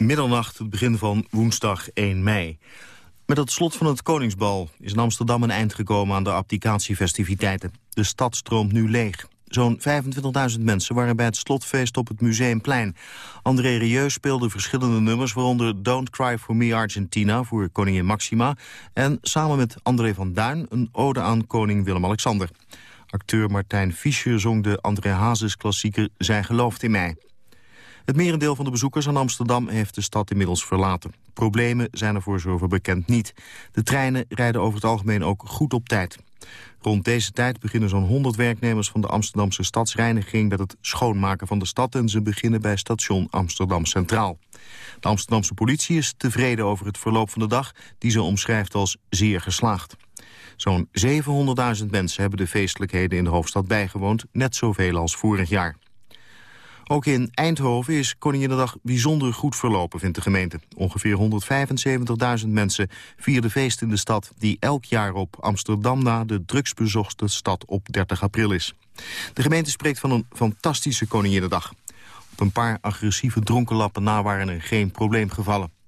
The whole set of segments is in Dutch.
Middernacht, het begin van woensdag 1 mei. Met het slot van het Koningsbal is in Amsterdam een eind gekomen aan de abdicatiefestiviteiten. De stad stroomt nu leeg. Zo'n 25.000 mensen waren bij het slotfeest op het Museumplein. André Rieu speelde verschillende nummers, waaronder Don't Cry For Me Argentina voor koningin Maxima. En samen met André van Duin een ode aan koning Willem-Alexander. Acteur Martijn Fischer zong de André Hazes klassieker Zij gelooft in mij. Het merendeel van de bezoekers aan Amsterdam heeft de stad inmiddels verlaten. Problemen zijn er voor zover bekend niet. De treinen rijden over het algemeen ook goed op tijd. Rond deze tijd beginnen zo'n 100 werknemers van de Amsterdamse stadsreiniging met het schoonmaken van de stad en ze beginnen bij station Amsterdam Centraal. De Amsterdamse politie is tevreden over het verloop van de dag die ze omschrijft als zeer geslaagd. Zo'n 700.000 mensen hebben de feestelijkheden in de hoofdstad bijgewoond, net zoveel als vorig jaar. Ook in Eindhoven is Koninginnedag bijzonder goed verlopen, vindt de gemeente. Ongeveer 175.000 mensen vierden feest in de stad... die elk jaar op Amsterdam na de drugsbezochte stad op 30 april is. De gemeente spreekt van een fantastische Koninginnedag. Op een paar agressieve dronkenlappen na waren er geen probleem gevallen.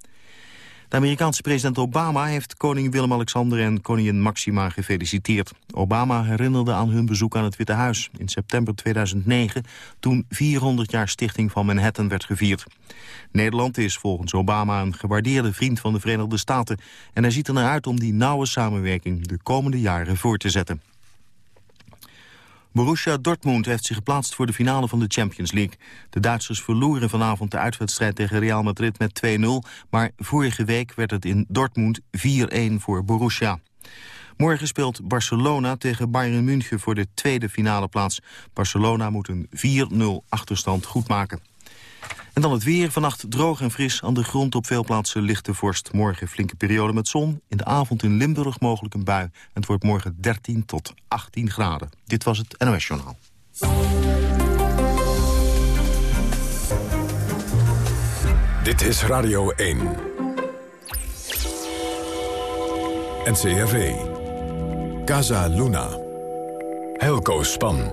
De Amerikaanse president Obama heeft koning Willem-Alexander en koningin Maxima gefeliciteerd. Obama herinnerde aan hun bezoek aan het Witte Huis in september 2009... toen 400 jaar stichting van Manhattan werd gevierd. Nederland is volgens Obama een gewaardeerde vriend van de Verenigde Staten... en hij ziet er naar uit om die nauwe samenwerking de komende jaren voor te zetten. Borussia Dortmund heeft zich geplaatst voor de finale van de Champions League. De Duitsers verloren vanavond de uitwedstrijd tegen Real Madrid met 2-0... maar vorige week werd het in Dortmund 4-1 voor Borussia. Morgen speelt Barcelona tegen Bayern München voor de tweede finale plaats. Barcelona moet een 4-0 achterstand goedmaken. En dan het weer. Vannacht droog en fris. Aan de grond op veel plaatsen lichte vorst. Morgen flinke periode met zon. In de avond in Limburg mogelijk een bui. En het wordt morgen 13 tot 18 graden. Dit was het NOS Journaal. Dit is Radio 1. NCRV. Casa Luna. Helco Span.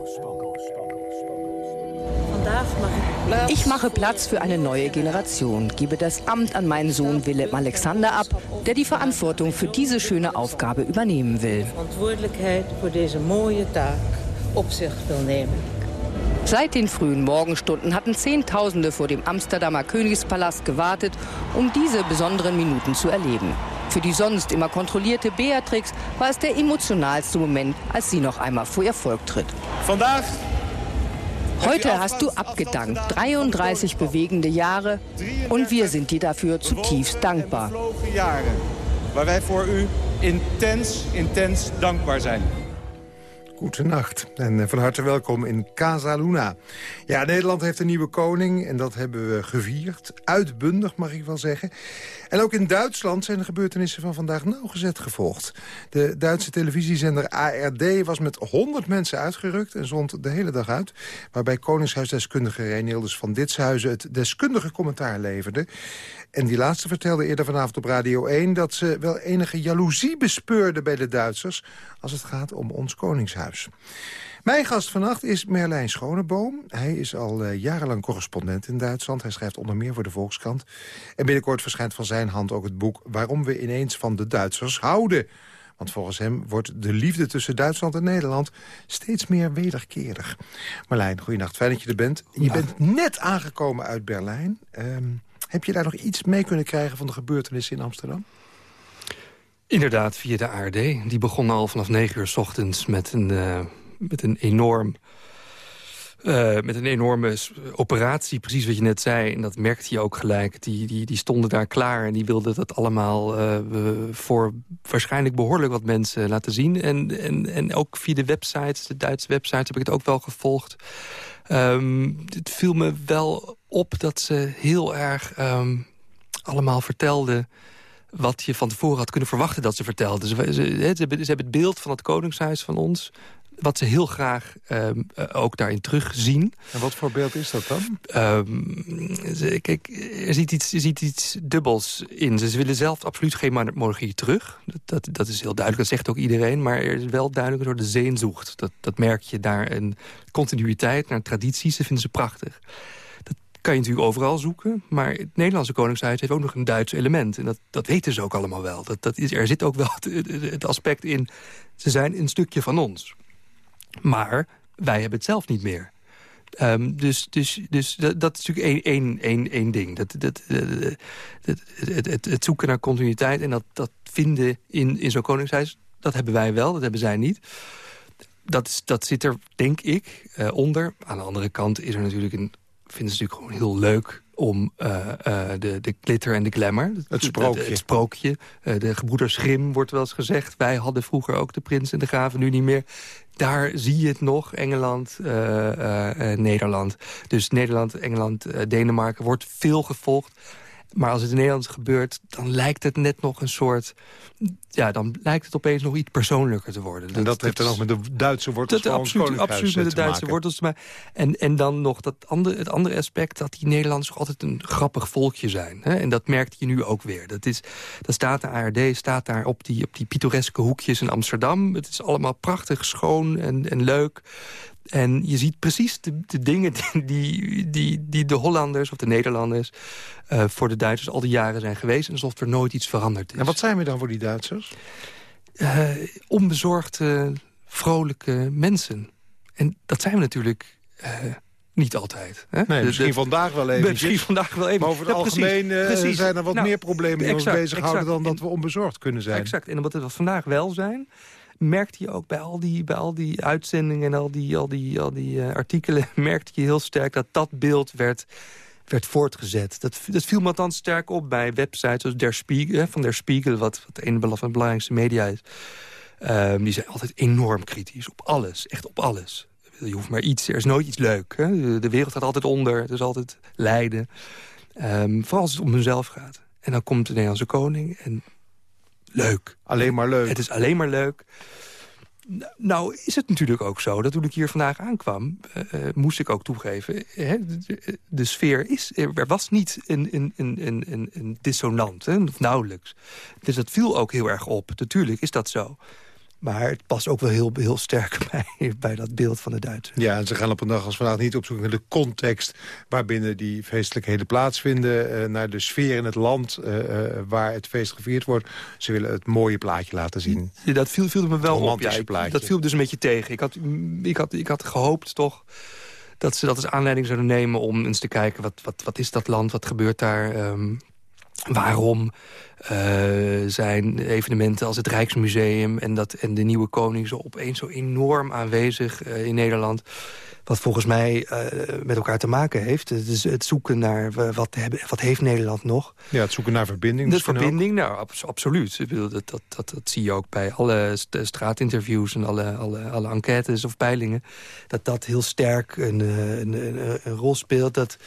Ich mache Platz für eine neue Generation, gebe das Amt an meinen Sohn Willem Alexander ab, der die Verantwortung für diese schöne Aufgabe übernehmen will. Seit den frühen Morgenstunden hatten Zehntausende vor dem Amsterdamer Königspalast gewartet, um diese besonderen Minuten zu erleben. Für die sonst immer kontrollierte Beatrix war es der emotionalste Moment, als sie noch einmal vor ihr Volk tritt. Vandaag Heute hast du abgedankt. 33 bewegende Jahre. Und wir sind dir dafür zutiefst dankbar. Jaren, waar wij voor u intens, intens dankbaar zijn. Goedenacht en eh, van harte welkom in Casa Luna. Ja, Nederland heeft een nieuwe koning en dat hebben we gevierd. Uitbundig, mag ik wel zeggen. En ook in Duitsland zijn de gebeurtenissen van vandaag nauwgezet gevolgd. De Duitse televisiezender ARD was met 100 mensen uitgerukt... en zond de hele dag uit. Waarbij Koningshuisdeskundige Reinilders van Ditshuizen... het deskundige commentaar leverde. En die laatste vertelde eerder vanavond op Radio 1... dat ze wel enige jaloezie bespeurde bij de Duitsers... als het gaat om ons Koningshuis. Mijn gast vannacht is Merlijn Schoneboom. Hij is al uh, jarenlang correspondent in Duitsland. Hij schrijft onder meer voor de Volkskrant. En binnenkort verschijnt van zijn hand ook het boek... Waarom we ineens van de Duitsers houden. Want volgens hem wordt de liefde tussen Duitsland en Nederland... steeds meer wederkerig. Marlijn, goeienacht. Fijn dat je er bent. Je bent net aangekomen uit Berlijn. Um, heb je daar nog iets mee kunnen krijgen van de gebeurtenissen in Amsterdam? Inderdaad, via de ARD. Die begon al vanaf 9 uur s ochtends met een, uh, met een enorm... Uh, met een enorme operatie, precies wat je net zei. En dat merkte je ook gelijk. Die, die, die stonden daar klaar en die wilden dat allemaal uh, voor waarschijnlijk behoorlijk wat mensen laten zien. En, en, en ook via de websites, de Duitse websites, heb ik het ook wel gevolgd. Um, het viel me wel op dat ze heel erg um, allemaal vertelden wat je van tevoren had kunnen verwachten dat ze vertelden. Ze hebben het beeld van het koningshuis van ons wat ze heel graag um, ook daarin terugzien. En wat voor beeld is dat dan? Um, kijk, er zit, iets, er zit iets dubbels in. Ze willen zelf absoluut geen monarchie terug. Dat, dat, dat, is heel duidelijk, dat zegt ook iedereen. Maar er is wel duidelijk een soort zeenzoekt. Dat, dat merk je daar. Een continuïteit naar tradities, dat vinden ze prachtig kan je natuurlijk overal zoeken. Maar het Nederlandse Koningshuis heeft ook nog een Duits element. En dat, dat weten ze ook allemaal wel. Dat, dat is, er zit ook wel het, het aspect in... ze zijn een stukje van ons. Maar wij hebben het zelf niet meer. Um, dus dus, dus dat, dat is natuurlijk één, één, één, één ding. Dat, dat, dat, het, het, het, zoeken naar continuïteit en dat, dat vinden in, in zo'n koningshuis... dat hebben wij wel, dat hebben zij niet. Dat, is, dat zit er, denk ik, onder. Aan de andere kant is er natuurlijk een, vinden ze natuurlijk gewoon heel leuk om uh, uh, de, de glitter en de glamour. Het sprookje. Het, het sprookje. Uh, de gebroeders Grimm wordt wel eens gezegd. Wij hadden vroeger ook de prins en de graven, nu niet meer daar zie je het nog, Engeland, Nederland. Dus Nederland, Engeland, Denemarken wordt veel gevolgd. Maar als het in Nederland gebeurt, dan lijkt het net nog een soort... Ja, dan lijkt het opeens nog iets persoonlijker te worden. En dat, heeft dan ook met de Duitse wortels dat, absoluut, absoluut met de Duitse wortels te maken. En, en dan nog dat andere, het andere aspect... dat die Nederlanders altijd een grappig volkje zijn. Hè? En dat merkt je nu ook weer. Dat, is, dat staat de ARD, staat daar op die, op die pittoreske hoekjes in Amsterdam. Het is allemaal prachtig, schoon en, en leuk. En je ziet precies de, de dingen die, die, die de Hollanders of de Nederlanders... Uh, voor de Duitsers al die jaren zijn geweest... alsof er nooit iets veranderd is. En wat zijn we dan voor die Duitsers? Uh, onbezorgde, vrolijke mensen. En dat zijn we natuurlijk... Uh, niet altijd. Hè? Nee, misschien de, vandaag wel even. Misschien vandaag wel even. Maar over het ja, algemeen precies, precies. zijn er wat nou, meer problemen die exact, ons bezighouden... dan dat we onbezorgd kunnen zijn. Exact. En wat we vandaag wel zijn merkte je ook bij al die, bij al die uitzendingen en al die, al die, al die uh, artikelen... merkte je heel sterk dat dat beeld werd, werd voortgezet. Dat, dat viel me althans sterk op bij websites zoals Der Spiegel, van Der Spiegel... wat, wat een van de belangrijkste media is. Um, die zijn altijd enorm kritisch op alles, echt op alles. Je hoeft maar iets, er is nooit iets leuk. Hè? De wereld gaat altijd onder, het is altijd lijden. Um, vooral als het om mezelf gaat. En dan komt de Nederlandse koning en leuk. Alleen maar leuk. Het is alleen maar leuk. Nou is het natuurlijk ook zo dat toen ik hier vandaag aankwam... Uh, moest ik ook toegeven, hè, de, de, sfeer is... Er was niet een, een, een, een, een dissonant, hè, of nauwelijks. Dus dat viel ook heel erg op. Natuurlijk is dat zo. Maar het past ook wel heel, heel sterk bij, bij dat beeld van de Duitsers. Ja, en ze gaan op een dag als vandaag niet op zoek naar de context... waarbinnen die feestelijkheden plaatsvinden. Uh, naar de sfeer in het land uh, uh, waar het feest gevierd wordt. Ze willen het mooie plaatje laten zien. Ja, dat viel, viel me wel op. Ja, plaatje. Dat viel dus een beetje tegen. Ik had, ik had, ik had gehoopt toch dat ze dat als aanleiding zouden nemen... om eens te kijken, wat, wat, wat is dat land, wat gebeurt daar... Um, waarom uh, zijn evenementen als het Rijksmuseum en, dat, en de Nieuwe Koning... zo opeens zo enorm aanwezig uh, in Nederland. Wat volgens mij uh, met elkaar te maken heeft. Het is het zoeken naar wat, hebben, wat heeft Nederland nog. Ja, het zoeken naar verbinding. De verbinding, nou, ab absoluut. Ik bedoel, dat, dat, dat, dat, zie je ook bij alle straatinterviews... en alle, alle, alle enquêtes of peilingen. Dat dat heel sterk een, een, een, een rol speelt. Dat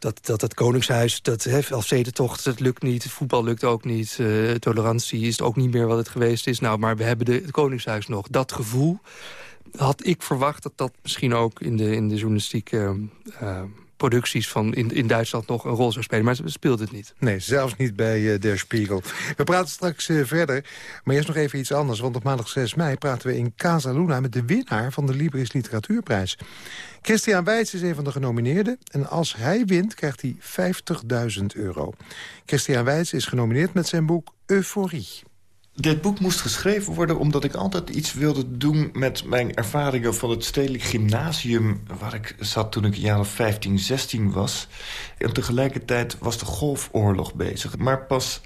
dat, dat het Koningshuis, dat Elfstedentocht, dat lukt niet. Voetbal lukt ook niet. Uh, tolerantie is ook niet meer wat het geweest is. Nou, maar we hebben de, het Koningshuis nog. Dat gevoel had ik verwacht dat dat misschien ook in de, in de journalistieke... Uh, producties van in, in Duitsland nog een rol zou spelen. Maar ze speelt het niet. Nee, zelfs niet bij uh, Der Spiegel. We praten straks uh, verder, maar eerst nog even iets anders. Want op maandag 6 mei praten we in Casa Luna... met de winnaar van de Libris Literatuurprijs. Christian Wijts is een van de genomineerden. En als hij wint, krijgt hij 50.000 euro. Christian Wijts is genomineerd met zijn boek Euforie. Dit boek moest geschreven worden omdat ik altijd iets wilde doen... met mijn ervaringen van het stedelijk gymnasium... waar ik zat toen ik een jaar of 15, 16 was. En tegelijkertijd was de golfoorlog bezig. Maar pas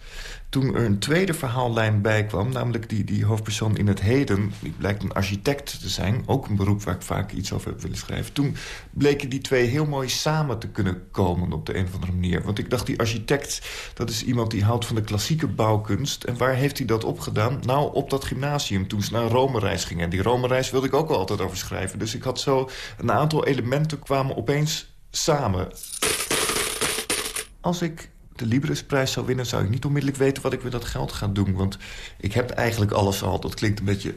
toen er een tweede verhaallijn bij kwam... namelijk die, die hoofdpersoon in het heden... die blijkt een architect te zijn, ook een beroep waar ik vaak iets over heb willen schrijven... toen bleken die twee heel mooi samen te kunnen komen op de een of andere manier. Want ik dacht, die architect, dat is iemand die houdt van de klassieke bouwkunst... en waar heeft hij dat opgedaan? Nou, op dat gymnasium, toen ze naar een Rome-reis gingen. En die Rome-reis wilde ik ook wel altijd over schrijven. Dus ik had zo een aantal elementen kwamen opeens samen. Als ik de Librisprijs zou winnen... zou ik niet onmiddellijk weten wat ik met dat geld ga doen. Want ik heb eigenlijk alles al. Dat klinkt een beetje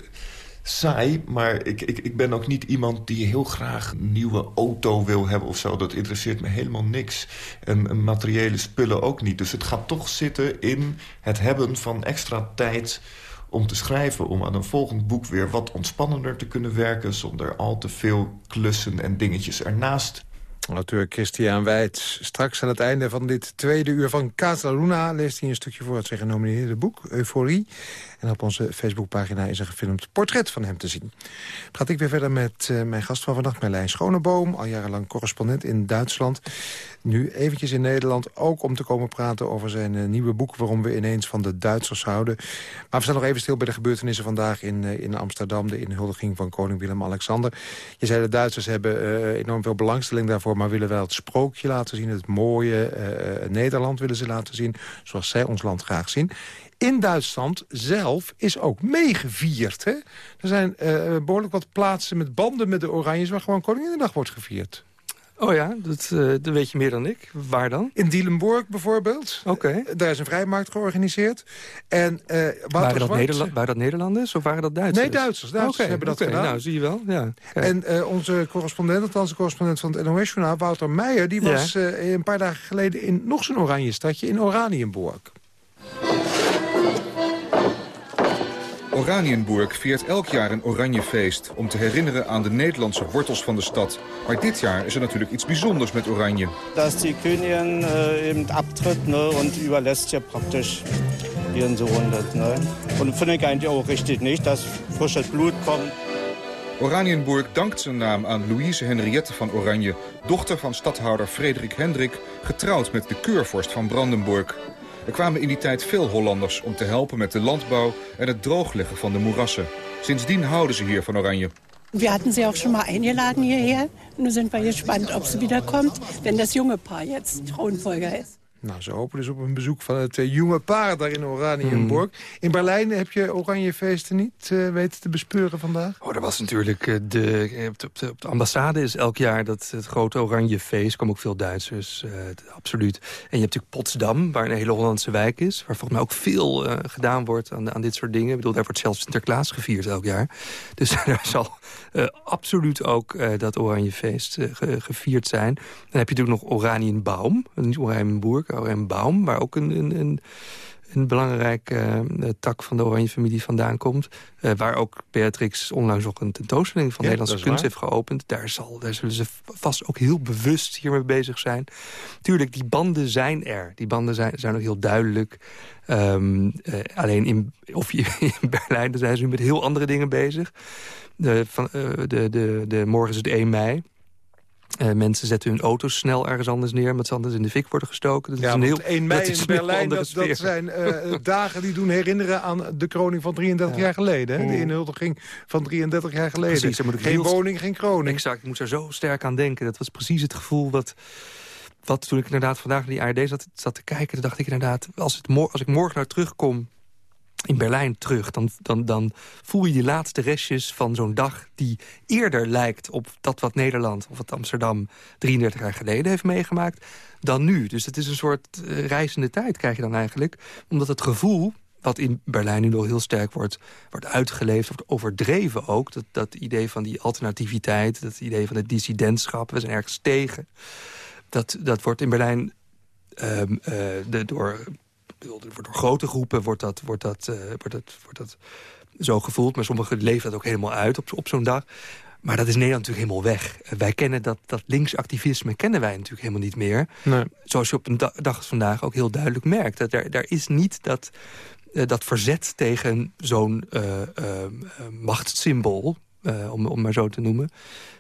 saai, maar ik, ik, ik ben ook niet iemand die heel graag een nieuwe auto wil hebben of zo. Dat interesseert me helemaal niks. En, en materiële spullen ook niet. Dus het gaat toch zitten in het hebben van extra tijd om te schrijven... om aan een volgend boek weer wat ontspannender te kunnen werken... zonder al te veel klussen en dingetjes ernaast Auteur Christian Weitz. Straks aan het einde van dit tweede uur van Casa Luna... leest hij een stukje voor het zijn genomineerde boek, Euforie. En op onze Facebookpagina is een gefilmd portret van hem te zien. Gaat ik weer verder met uh, mijn gast van vannacht, Merlijn Schoneboom. Al jarenlang correspondent in Duitsland. Nu eventjes in Nederland, ook om te komen praten over zijn uh, nieuwe boek... waarom we ineens van de Duitsers houden. Maar we staan nog even stil bij de gebeurtenissen vandaag in, uh, in Amsterdam... de inhuldiging van koning Willem-Alexander. Je zei de Duitsers hebben enorm veel belangstelling daarvoor... maar willen wel het sprookje laten zien, het mooie Nederland willen ze laten zien... zoals zij ons land graag zien in Duitsland zelf is ook meegevierd. Hè? Er zijn uh, behoorlijk wat plaatsen met banden met de Oranjes... waar gewoon Koninginnedag wordt gevierd. Oh ja, dat, uh, dat weet je meer dan ik. Waar dan? In Dielenburg bijvoorbeeld. Oké. Okay. Daar is een vrijmarkt georganiseerd. En, uh, waren, dat Nederla waren dat Nederlanders of waren dat Duitsers? Nee, Duitsers. Duitsers okay, hebben dat okay, gedaan. Nou, zie je wel. Ja. En uh, onze correspondent, althans de correspondent van het NOS-journaal... Wouter Meijer, die was ja. een paar dagen geleden in nog zo'n oranje stadje... in Oranienburg. Oranienburg viert elk jaar een Oranjefeest... om te herinneren aan de Nederlandse wortels van de stad. Maar dit jaar is er natuurlijk iets bijzonders met Oranje. Dat die koningin uh, eben abtritt ne, und überlässt ja praktisch ihren Sohn. Das, ne. Und finde ich eigentlich auch richtig nicht, dass frisches Blut kommt. Oranienburg dankt zijn naam aan Louise Henriette van Oranje... dochter van stadhouder Frederik Hendrik... getrouwd met de keurvorst van Brandenburg. Er kwamen in die tijd veel Hollanders om te helpen met de landbouw en het droogleggen van de moerassen. Sindsdien houden ze hier van Oranje. We hadden ze ook schon mal eingeladen hierher. Nu zijn we gespannt of ze wieder komt, denn das junge Paar jetzt Thronfolger ist. Nou, ze hopen dus op een bezoek van het uh, jonge paar daar in Oranienburg. Mm. In Berlijn heb je Oranjefeesten niet uh, weten te bespeuren vandaag? Oh, er was natuurlijk uh, de, op de, op, de, ambassade is elk jaar dat het grote Oranjefeest. Er komen ook veel Duitsers, absoluut. En je hebt natuurlijk Potsdam, waar een hele Hollandse wijk is. Waar volgens mij ook veel gedaan wordt aan, aan dit soort dingen. Ik bedoel, daar wordt zelfs Sinterklaas gevierd elk jaar. Dus daar zal absoluut ook dat Oranjefeest gevierd zijn. Dan heb je natuurlijk nog Oranienbaum, niet Oranienburg en Baum, waar ook een, een, een, een belangrijke uh, tak van de Oranje-familie vandaan komt. Uh, waar ook Beatrix onlangs nog een tentoonstelling van ja, Nederlandse kunst heeft geopend. Daar, zal, daar zullen ze vast ook heel bewust hiermee bezig zijn. Tuurlijk, die banden zijn er. Die banden zijn, zijn ook heel duidelijk. Um, uh, alleen in, of je, in Berlijn zijn ze nu met heel andere dingen bezig. De, van, de, de, de, morgen is het 1 mei. Uh, mensen zetten hun auto's snel ergens anders neer... omdat ze anders in de fik worden gestoken. Dat ja, is een heel, 1 mei in Berlijn, dat, dat, zijn uh, dagen die doen herinneren aan de kroning van 33 ja. jaar geleden. Hè? De inhuldiging van 33 jaar geleden. Precies, moet ik geen heel... woning, geen kroning. Exact, ik moet er zo sterk aan denken. Dat was precies het gevoel wat... wat toen ik inderdaad vandaag naar die ARD zat, zat te kijken... dacht ik inderdaad, als, het als ik morgen nou terugkom in Berlijn terug... Dan, dan, dan voel je die laatste restjes van zo'n dag... die eerder lijkt op dat wat Nederland of wat Amsterdam 33 jaar geleden heeft meegemaakt... dan nu. Dus het is een soort uh, reizende tijd krijg je dan eigenlijk. Omdat het gevoel wat in Berlijn nu nog heel sterk wordt, wordt uitgeleefd, wordt overdreven ook. Dat, dat idee van die alternativiteit, dat idee van het dissidentschap, we zijn ergens tegen. Dat, dat wordt in Berlijn um, uh, de, door door grote groepen wordt dat, wordt, dat, uh, wordt, dat, wordt dat zo gevoeld. Maar sommigen leven dat ook helemaal uit op, op zo'n dag. Maar dat is Nederland natuurlijk helemaal weg. Uh, wij kennen dat, dat linksactivisme kennen wij natuurlijk helemaal niet meer. Nee. Zoals je op een da dag als vandaag ook heel duidelijk merkt. Dat er, daar is niet dat, uh, dat verzet tegen zo'n machtssymbool... om, om maar zo te noemen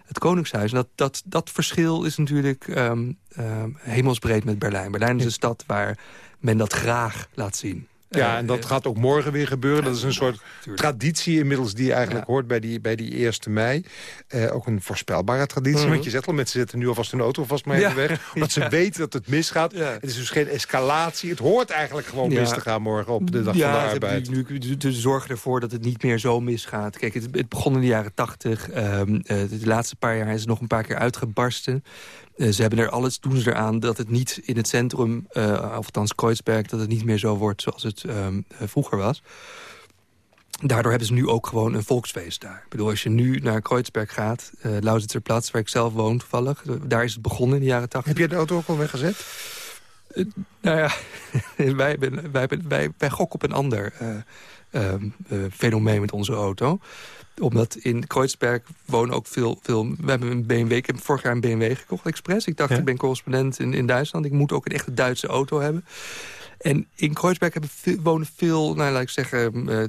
het Koningshuis. dat, dat, dat verschil is natuurlijk um, um, hemelsbreed met Berlijn. Berlijn is een stad waar men dat graag laat zien. Ja, eh, en dat gaat ook morgen weer gebeuren. Dat is een soort traditie inmiddels die eigenlijk hoort bij die, bij die 1 mei. Uh, ook een voorspelbare traditie. Mhm. Want je zegt al, mensen zetten nu alvast hun auto vast maar even weg. Omdat ze weten dat het misgaat. Het is dus geen escalatie. Het hoort eigenlijk gewoon mis te gaan morgen op de dag van de arbeid. Ja, nu de zorgen ervoor dat het niet meer zo misgaat. Kijk, het, het begon in de jaren tachtig. Um, uh, de laatste paar jaar is het nog een paar keer uitgebarsten. Uh, ze hebben er alles, doen ze eraan dat het niet in het centrum, uh, of althans Kreuzberg... dat het niet meer zo wordt zoals het um, vroeger was. Daardoor hebben ze nu ook gewoon een volksfeest daar. Ik bedoel, als je nu naar Kreuzberg gaat, uh, Lausitzerplatz, waar ik zelf woon toevallig... daar is het begonnen in de jaren tachtig. Heb je de auto ook al weggezet? nou ja, wij, wij, wij, wij gokken op een ander fenomeen met onze auto omdat in Kreuzberg wonen ook veel... veel we hebben een BMW, ik heb vorig jaar een BMW gekocht, expres. Ik dacht, ik ben correspondent in, in Duitsland. Ik moet ook een echte Duitse auto hebben. En in Kreuzberg hebben veel, wonen veel, nou, laat ik zeggen... Uh,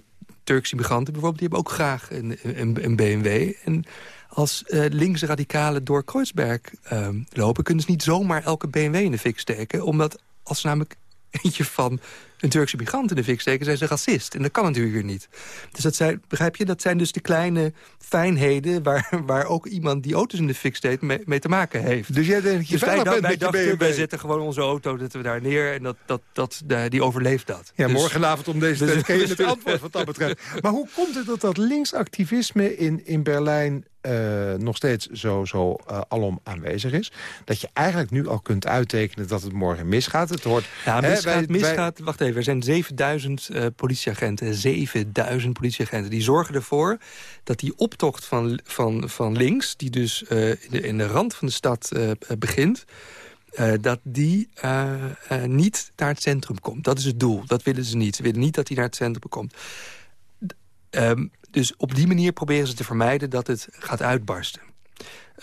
Turkse migranten bijvoorbeeld, die hebben ook graag een, een, een BMW. En als uh, linkse radicalen door Kreuzberg uh, lopen... kunnen ze niet zomaar elke BMW in de fik steken. Omdat als ze namelijk eentje van een Turkse migrant in de fik steken, zijn ze racist. En dat kan natuurlijk hier niet. Dus dat zijn, begrijp je, dat zijn dus de kleine fijnheden... waar, waar ook iemand die auto's in de fik steekt mee, mee te maken heeft. Dus jij denkt, je dus wij, wij dachten, wij zetten gewoon onze auto zetten we daar neer... en dat, dat, dat, die overleeft dat. Ja, dus, morgenavond om deze dus, tijd je het antwoord wat dat betreft. Maar hoe komt het dat dat linksactivisme in, in Berlijn uh, nog steeds zo, zo uh, alom aanwezig is. Dat je eigenlijk nu al kunt uittekenen dat het morgen misgaat. Het hoort, ja, misgaat, hè, misgaat wacht even, er zijn 7000 uh, politieagenten. 7000 politieagenten. Die zorgen ervoor dat die optocht van, van, van links... die dus in de, in, de, rand van de stad begint... dat die niet naar het centrum komt. Dat is het doel. Dat willen ze niet. Ze willen niet dat die naar het centrum komt. Um, dus op die manier proberen ze te vermijden dat het gaat uitbarsten.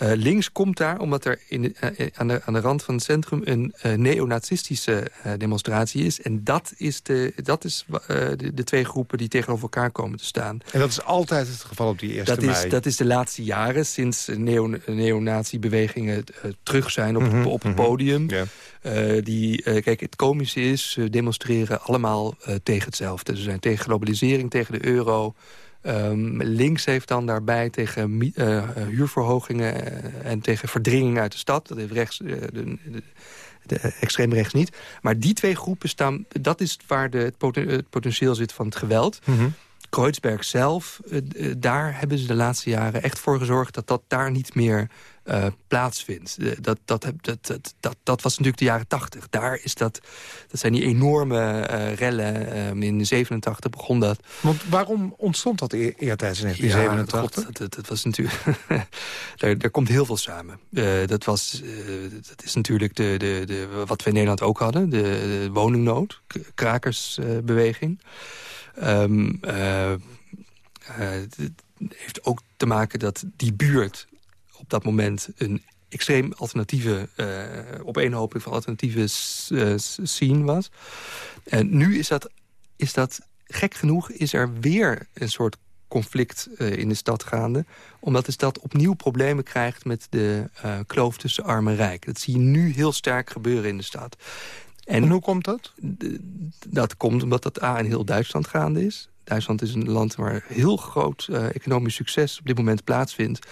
Uh, links komt daar omdat er in uh, aan, de, aan de rand van het centrum... een uh, neonazistische demonstratie is. En dat is, de, dat is de, de, twee groepen die tegenover elkaar komen te staan. En dat is altijd het geval op die eerste dat mei? Is, dat is de laatste jaren, sinds neo, neonazi-bewegingen terug zijn op, mm -hmm, op het mhm. podium. die, kijk, het komische is, ze demonstreren allemaal tegen hetzelfde. Ze zijn tegen globalisering, tegen de euro... Um, links heeft dan daarbij tegen uh, huurverhogingen uh, en tegen verdringing uit de stad. Dat heeft rechts, de, de, de, extreem rechts niet. Maar die twee groepen staan, dat is waar de, het, poten, het potentieel zit van het geweld. -hmm. Kreuzberg zelf, daar hebben ze de laatste jaren echt voor gezorgd... dat dat daar niet meer uh, plaatsvindt. dat, dat, dat, dat, dat, was natuurlijk de jaren tachtig. Daar is dat, dat zijn die enorme uh, rellen. Um, in 87 begon dat. Want waarom ontstond dat eer, eertijds in 1987? Ja, dat, was natuurlijk... daar, daar komt heel veel samen. Uh, dat, was, dat is natuurlijk de, de, de, wat we in Nederland ook hadden. De, de woningnood, krakersbeweging. Um, heeft ook te maken dat die buurt op dat moment een extreem alternatieve uh, opeenhoping van alternatieve uh, scene was. En nu is dat, is dat, gek genoeg, is er weer een soort conflict in de stad gaande. Omdat de stad opnieuw problemen krijgt met de kloof tussen arm en rijk. Dat zie je nu heel sterk gebeuren in de stad. En, en hoe komt dat? Dat komt omdat dat A in heel Duitsland gaande is. Duitsland is een land waar heel groot economisch succes op dit moment plaatsvindt.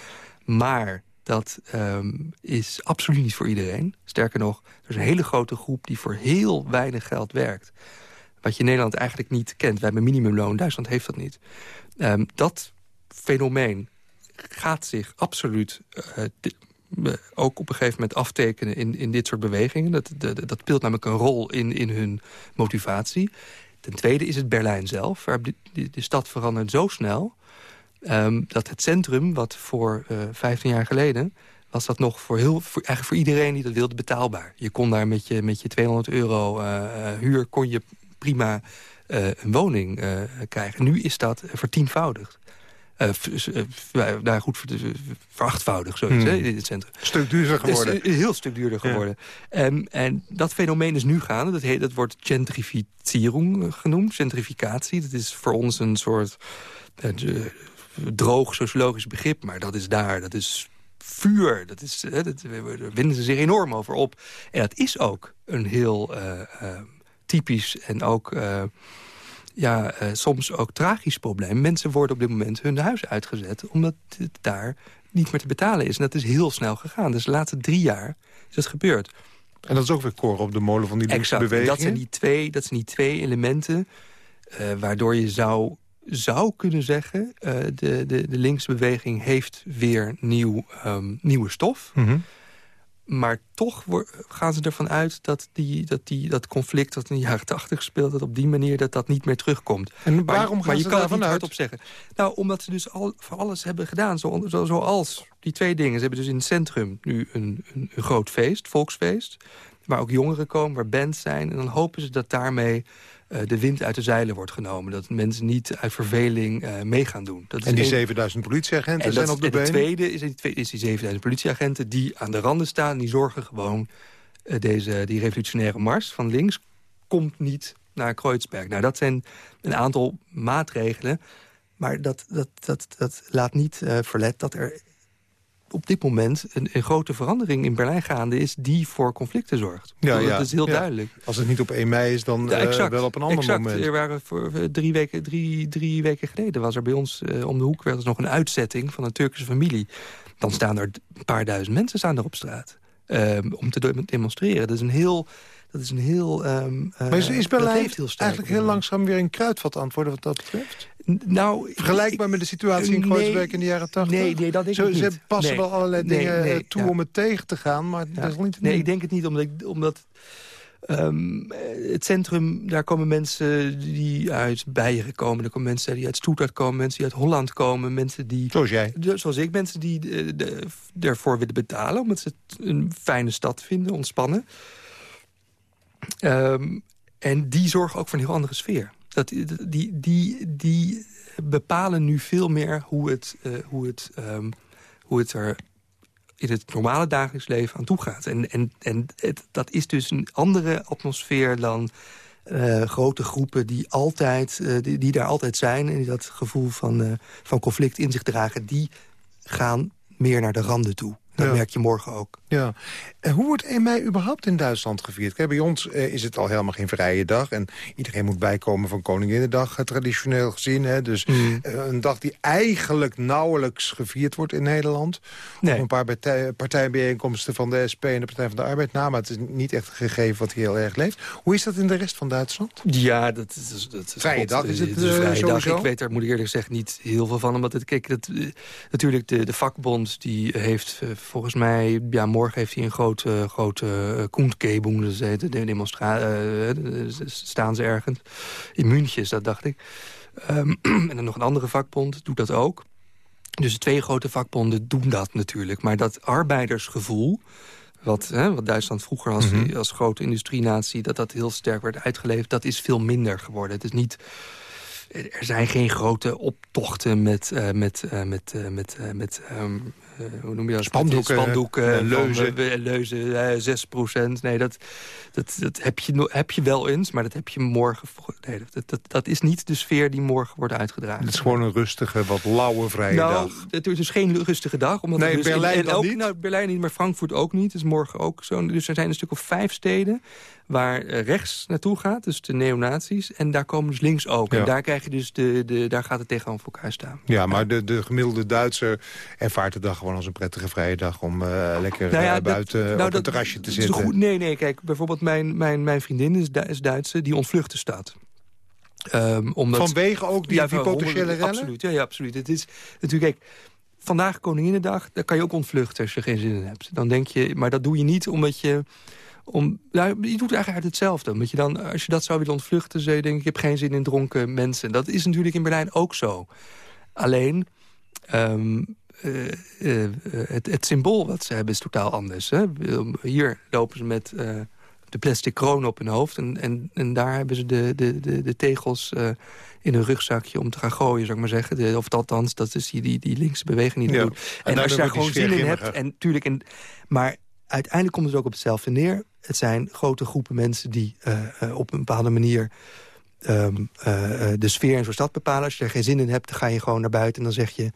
Maar dat um, is absoluut niet voor iedereen. Sterker nog, er is een hele grote groep die voor heel weinig geld werkt. Wat je in Nederland eigenlijk niet kent. Wij hebben minimumloon, Duitsland heeft dat niet. Um, dat fenomeen gaat zich absoluut uh, ook op een gegeven moment aftekenen in, in dit soort bewegingen. Dat, dat, dat speelt namelijk een rol in, in hun motivatie. Ten tweede is het Berlijn zelf. Waar de, stad verandert zo snel Um, dat het centrum, wat voor uh, eh, 15 jaar geleden... was dat nog voor, heel, voor, eigenlijk voor iedereen die dat wilde betaalbaar. Je kon daar met je, met je 200 euro uh, huur kon je prima een woning krijgen. Nu is dat vertienvoudigd. Uh, nou goed, verachtvoudig zoiets hmm. hè, in het centrum. Een stuk duurder geworden. Een heel stuk duurder geworden. En, en dat fenomeen is nu gaande. Dat, heet, dat wordt gentrificering genoemd, gentrificatie. Dat is voor ons een soort droog sociologisch begrip, maar dat is daar, dat is vuur. Dat is, hè, dat, daar winden ze zich enorm over op. En dat is ook een heel uh, uh, typisch en ook... Uh, ja, soms ook tragisch probleem. Mensen worden op dit moment hun huis uitgezet... omdat het daar niet meer te betalen is. En dat is heel snel gegaan. Dus de laatste drie jaar is dat gebeurd. En dat is ook weer koren op de molen van die linkse beweging. Dat zijn die twee, dat zijn die twee elementen... waardoor je zou zou kunnen zeggen... Uh, de, de, de linksbeweging heeft weer nieuw, um, nieuwe stof. Mm Maar toch gaan ze ervan uit dat, die, dat die, dat conflict dat in de jaren tachtig speelt... dat op die manier dat dat niet meer terugkomt. En waarom maar, gaan maar je kan het hardop zeggen. Nou, omdat ze dus al, voor alles hebben gedaan. Zo, zoals die twee dingen. Ze hebben dus in het centrum nu een, een, een groot feest, volksfeest. waar ook jongeren komen, waar bands zijn. En dan hopen ze dat daarmee de wind uit de zeilen wordt genomen. Dat mensen niet uit verveling uh, mee gaan doen. Dat en die 7000 politieagenten zijn op de been? En de tweede is, is die 7000 politieagenten die aan de randen staan. Die zorgen gewoon uh, deze, die revolutionaire mars van links komt niet naar Kreuzberg. Nou, dat zijn een aantal maatregelen. Maar dat, dat, dat, dat laat niet verlet dat er op dit moment een, een, grote verandering in Berlijn gaande is... die voor conflicten zorgt. Ja, ja, dat is heel duidelijk. Als het niet op 1 mei is, dan ja, exact, uh, wel op een ander exact. moment. Er waren voor uh, drie, weken, drie, drie weken geleden... was er bij ons uh, om de hoek werd er nog een uitzetting van een Turkse familie. Dan staan er een paar duizend mensen staan er op straat. Ehm, om te demonstreren. Dat is een heel... Dat is een heel... Um, maar is, is Berlijn heel eigenlijk heel langzaam weer een kruidvat antwoorden wat dat betreft? Nou, Vergelijkbaar met de situatie in Kreuzberg in de jaren 80? Nee, nee dat denk ik niet. Ze passen wel allerlei dingen toe om het tegen te gaan, maar dat is niet... Nee, ik denk het niet, omdat, omdat um, het centrum, daar komen mensen die uit Beieren komen. Er komen mensen die uit Stuttgart komen, mensen die uit Holland komen. Mensen die, zoals jij? zoals ik, mensen die de, de, ervoor willen betalen... omdat ze het een fijne stad vinden, ontspannen. Um, en die zorgen ook voor een heel andere sfeer. Dat, die, die, die bepalen nu veel meer hoe het, uh, hoe het, um, hoe het er in het normale dagelijks leven aan toe gaat. En, en, en dat is dus een andere atmosfeer dan uh, grote groepen die, altijd, uh, die, die, daar altijd zijn... en die dat gevoel van, van conflict in zich dragen... die gaan meer naar de randen toe. Dat merk je morgen ook. Ja. En hoe wordt 1 mei überhaupt in Duitsland gevierd? Kijk, bij ons eh, is het al helemaal geen vrije dag. En iedereen moet bijkomen van Koninginnedag, eh, traditioneel gezien. Hè? Dus mm. eh, een dag die eigenlijk nauwelijks gevierd wordt in Nederland. Nee. Op een paar partij, partijbijeenkomsten van de SP en de Partij van de Arbeid na. Maar het is niet echt een gegeven wat heel erg leeft. Hoe is dat in de rest van Duitsland? Ja, dat is... Dat is vrije dag is het, is vrije dag. Ik weet er, moet ik eerlijk zeggen, niet heel veel van. Omdat het, kijk, dat, natuurlijk de, de vakbond die heeft volgens mij, ja, morgen heeft hij een grote, grote uh, Koentkebung, dus de demonstratie, uh, staan ze ergens. In München is dat, dacht ik. Um, en dan nog een andere vakbond doet dat ook. Dus de twee grote vakbonden doen dat natuurlijk. Maar dat arbeidersgevoel, wat, hè, wat Duitsland vroeger als, mm -hmm. als grote industrienatie... dat dat heel sterk werd uitgeleefd, dat is veel minder geworden. Het is niet er zijn geen grote optochten met, uh, met, uh, met, uh, met, met um, hoe noem je dat? Spandoeken, Spandoeken leuzen. leuzen 6 procent. Nee, dat, dat, dat heb, je, heb je wel eens, maar dat heb je morgen... Nee, dat, dat, dat is niet de sfeer die morgen wordt uitgedragen. Het is gewoon een rustige, wat lauwe vrije nou, dag. Het is dus geen rustige dag. Omdat nee, dus Berlijn in, en ook, niet? Nou, Berlijn niet, maar Frankfurt ook niet. Dus morgen ook zo. Dus er zijn een stuk of vijf steden waar rechts naartoe gaat, dus de neonazies. En daar komen dus links ook. Ja. En daar, krijg je dus de, de, daar gaat het tegenover elkaar staan. Ja, maar de, de gemiddelde Duitser ervaart de dag gewoon als een prettige vrije dag... om uh, lekker nou ja, uh, buiten dat, nou, op het terrasje te zitten. Goed, nee, nee, kijk, bijvoorbeeld mijn, mijn, mijn vriendin is, is Duitse, die ontvlucht de stad. Um, omdat, Vanwege ook die, ja, die potentiële rellen? Absoluut, ja, ja, absoluut. Het is natuurlijk, kijk, vandaag Koninginnedag, daar kan je ook ontvluchten als je geen zin in hebt. Dan denk je, maar dat doe je niet omdat je om, nou, je doet eigenlijk hetzelfde. Omdat je dan, als je dat zou willen ontvluchten, zou je denken... ik heb geen zin in dronken mensen. Dat is natuurlijk in Berlijn ook zo. Alleen, um, uh, uh, het, het, symbool wat ze hebben is totaal anders. Hè? Hier lopen ze met uh, de plastic kroon op hun hoofd. En, en, en daar hebben ze de, de, de, de tegels in hun rugzakje om te gaan gooien, zou ik maar zeggen. De, of althans, dat is die, die, die linkse beweging die ja. doet. En, en als je daar gewoon zin in hebt... En, tuurlijk, en, maar uiteindelijk komt het ook op hetzelfde neer. Het zijn grote groepen mensen die op een bepaalde manier... Um, uh, de sfeer in zo'n stad bepalen. Als je er geen zin in hebt, dan ga je gewoon naar buiten... en dan zeg je,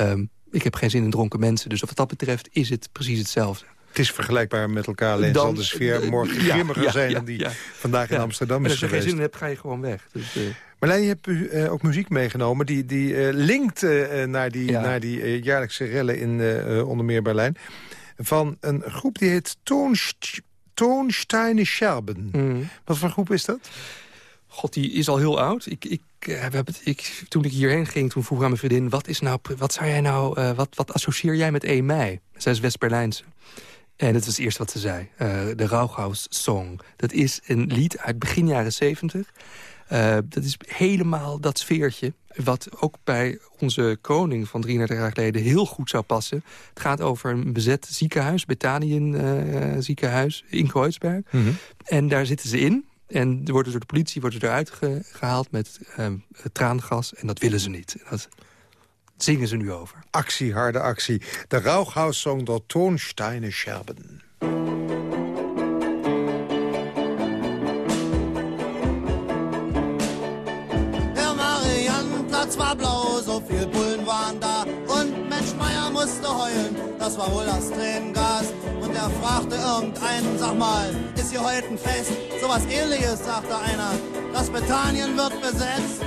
um, ik heb geen zin in dronken mensen. Dus wat dat betreft is het precies hetzelfde. Het is vergelijkbaar met elkaar, alleen zal de sfeer morgen ja, grimmiger ja, zijn... dan die vandaag in Amsterdam is geweest. als je geen zin hebt, ga je gewoon weg. Dus, Marlijn, je hebt uh, ook muziek meegenomen. Die, die uh, linkt uh, naar die, naar die jaarlijkse rellen in onder meer Berlijn. Van een groep die heet Toonst Toonsteine Scherben. Mm. Wat voor groep is dat? God, die is al heel oud. Ik, ik, we hebben het, ik, toen ik hierheen ging, toen vroeg aan mijn vriendin... wat, is nou, wat, zou jij nou, uh, wat, wat associeer jij met 1 mei? Zij is West-Berlijnse. En het was het eerste wat ze zei. Uh, de Rauchhaus Song. Dat is een lied uit begin jaren zeventig. Uh, dat is helemaal dat sfeertje. Wat ook bij onze koning van 33 jaar geleden heel goed zou passen. Het gaat over een bezet ziekenhuis, Bethanien ziekenhuis in Kreuzberg. Mm -hmm. En daar zitten ze in. En er worden door de politie worden ze eruit ge gehaald met uh, traangas. En dat willen ze niet. Dat zingen ze nu over. Actie, harde actie. De Rauchhaus-song door Toonsteine Scherben. Der Mariannenplatz war blau, so viel musste heulen, das war wohl das Tränengas. Und er fragte irgendeinen, sag mal, ist hier heute ein Fest? Sowas ähnliches, sagte einer. Das Bethanien wird besetzt.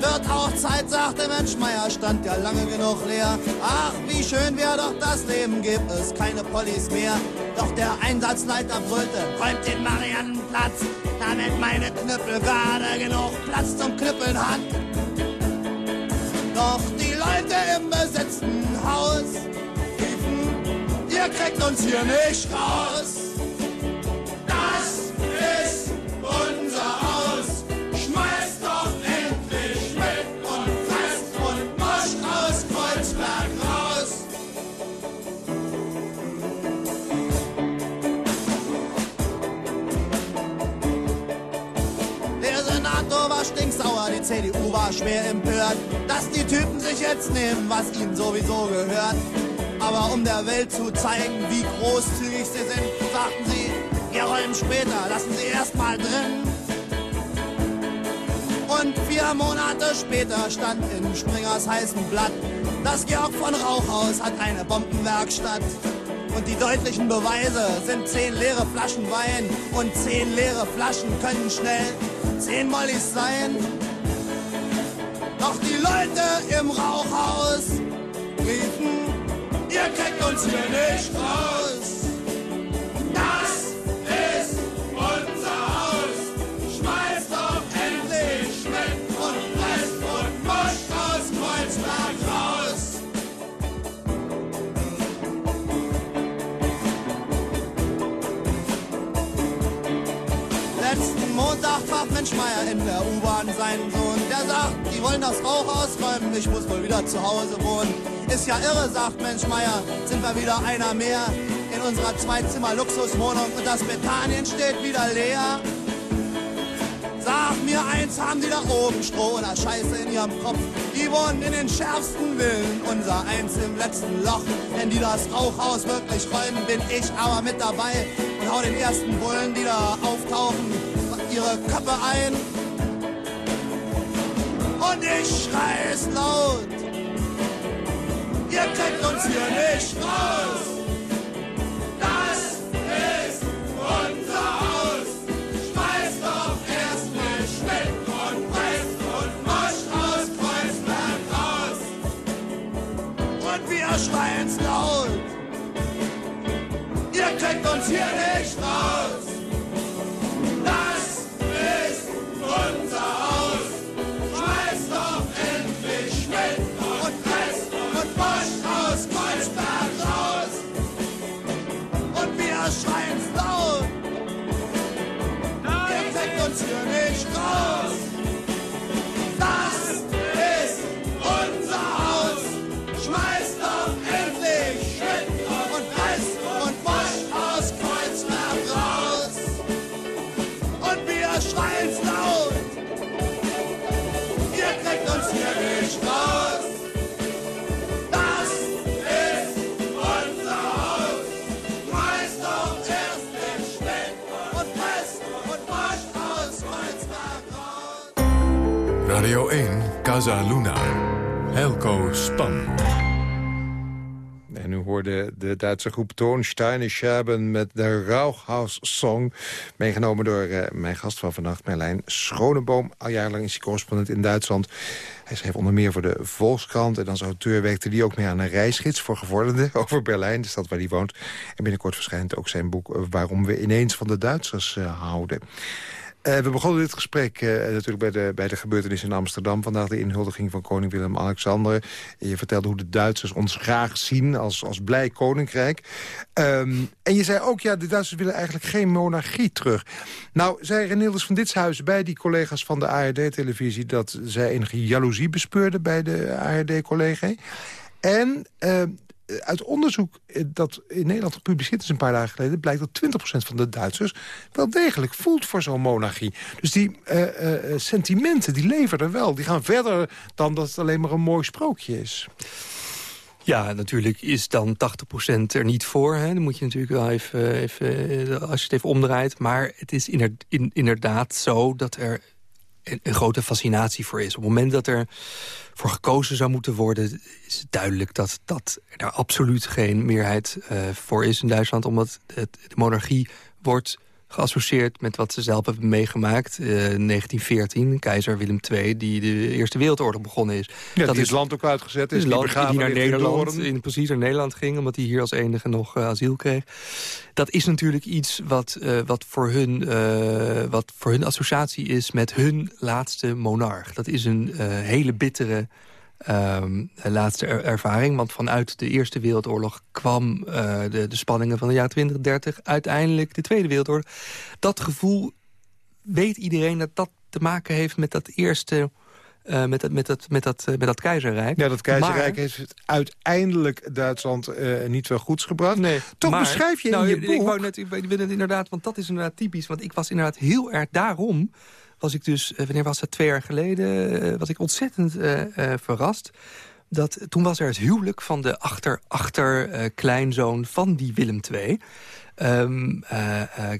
Wird auch Zeit, sagte Mensch Meier, stand ja lange genug leer. Ach, wie schön wäre doch das Leben, gibt es keine Pollis mehr. Doch der Einsatzleiter brüllte, räumt den Mariannenplatz, damit meine Knüppel gerade genug Platz zum Knüppeln hat. Doch die Leute im besetzten Haus riefen, ihr kriegt uns hier nicht raus. Das ist unser Haus. Schmeißt doch endlich mit und fest und moscht aus Kreuzberg raus. Der Senator war stinksauer, CDU war schwer empört, dass die Typen sich jetzt nehmen, was ihnen sowieso gehört. Aber um der Welt zu zeigen, wie großzügig sie sind, sagten sie, wir räumen später, lassen sie erst mal drin. Und vier Monate später stand in Springers heißem Blatt, das Georg von Rauchhaus hat eine Bombenwerkstatt. Und die deutlichen Beweise sind zehn leere Flaschen Wein und zehn leere Flaschen können schnell zehn Mollys sein. Leute im Rauchhaus riefen, ihr kriegt uns hier nicht raus. Das ist unser Haus. Schmeißt doch endlich mit und presst und moscht aus Kreuzberg raus. Letzten Montag traf Mensch Meier in der U-Bahn seinen Sohn. Wollen das Rauch ausräumen, ich muss wohl wieder zu Hause wohnen. Ist ja irre, sagt Mensch Meier, sind wir wieder einer mehr in unserer Zweizimmer-Luxuswohnung und das Bethanien steht wieder leer. Sag mir eins, haben die da oben Stroh oder Scheiße in ihrem Kopf? Die wohnen in den schärfsten Villen, unser eins im letzten Loch. Wenn die das Rauchhaus wirklich räumen, bin ich aber mit dabei und hau den ersten Bullen, die da auftauchen, ihre Köpfe ein. Ich schrei es laut. Ihr kriegt uns hier nicht raus. Das ist unser Haus. Schmeißt doch erst nicht mit und presst und moscht aus Kreuzberg raus. Und wir schreien's laut. Ihr kriegt uns hier nicht raus. Casa Luna. Helco Span. En u hoorde de Duitse groep Toonsteine Scherben met de Rauchhaus Song. Meegenomen door eh, mijn gast van vannacht, Merlijn Schroneboom. Al jarenlang is hij correspondent in Duitsland. Hij schreef onder meer voor de Volkskrant. En als auteur werkte hij ook mee aan een reisgids voor gevorderden over Berlijn, de stad waar hij woont. En binnenkort verschijnt ook zijn boek eh, Waarom we ineens van de Duitsers eh, houden. Uh, we begonnen dit gesprek uh, natuurlijk bij de, bij de gebeurtenis in Amsterdam. Vandaag de inhuldiging van koning Willem-Alexander. Je vertelde hoe de Duitsers ons graag zien als, als blij koninkrijk. Um, en je zei ook, ja, de Duitsers willen eigenlijk geen monarchie terug. Nou, zei Renilders van Ditshuis bij die collega's van de ARD-televisie... dat zij enige jaloezie bespeurde bij de ARD-collega. En uh, uit onderzoek eh, dat in Nederland gepubliceerd is een paar dagen geleden... blijkt dat 20% van de Duitsers wel degelijk voelt voor zo'n monarchie. Dus die uh, sentimenten, die leven er wel. Die gaan verder dan dat het alleen maar een mooi sprookje is. Ja, natuurlijk is dan 80% er niet voor. Hè. Dan moet je natuurlijk wel even, even, als je het even omdraait. Maar het is inderdaad zo dat er een, grote fascinatie voor is. Op het moment dat er voor gekozen zou moeten worden... is het duidelijk dat, dat er daar absoluut geen meerheid uh, voor is in Duitsland. Omdat de monarchie wordt geassocieerd met wat ze zelf hebben meegemaakt. Uh, 1914, keizer Willem II, die de Eerste Wereldoorlog begonnen is. Ja, dat is het land ook uitgezet is. Land die naar Nederland, in, precies naar Nederland ging... omdat hij hier als enige nog uh, asiel kreeg. Dat is natuurlijk iets wat, uh, wat, voor hun, wat voor hun associatie is met hun laatste monarch. Dat is een hele bittere um, laatste ervaring. Want vanuit de Eerste Wereldoorlog kwam uh, de, de spanningen van de jaren 20, 30... uiteindelijk de Tweede Wereldoorlog. Dat gevoel weet iedereen dat dat te maken heeft met dat eerste... Uh, met, dat, met, dat, met, dat, uh, met dat keizerrijk. Ja, dat keizerrijk heeft uiteindelijk Duitsland uh, niet wel goeds gebracht. Nee, Toch maar, beschrijf je nou, in je boek... Ik wou net, ik ben het inderdaad, want dat is inderdaad typisch. Want ik was inderdaad heel erg daarom was ik dus, eh, wanneer was dat, twee jaar geleden... Eh, was ik ontzettend uh, verrast. Dat, toen was er het huwelijk van de achter-achter-kleinzoon van die Willem II. Um,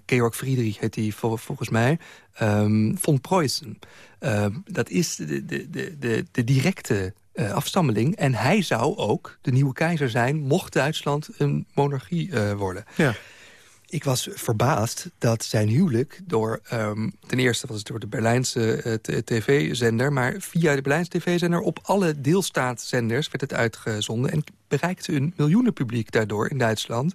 Georg Friedrich heet hij volgens mij. Um, von Preußen. Um, dat is de, de, de, de, directe afstammeling. En hij zou ook de nieuwe keizer zijn... mocht Duitsland een monarchie worden. Ja ik was verbaasd dat zijn huwelijk door... Um, ten eerste was het door de Berlijnse uh, tv-zender... maar via de Berlijnse tv-zender op alle deelstaatzenders werd het uitgezonden... en bereikte een miljoenenpubliek daardoor in Duitsland...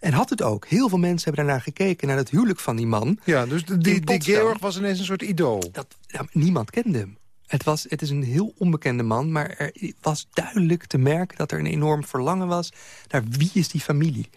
En had het ook. Heel veel mensen hebben daarnaar gekeken, naar het huwelijk van die man. Ja, dus die, die Georg was ineens een soort idool. Dat, ja, niemand kende hem. Het, was, het is een heel onbekende man, maar er was duidelijk te merken... dat er een enorm verlangen was naar wie is die familie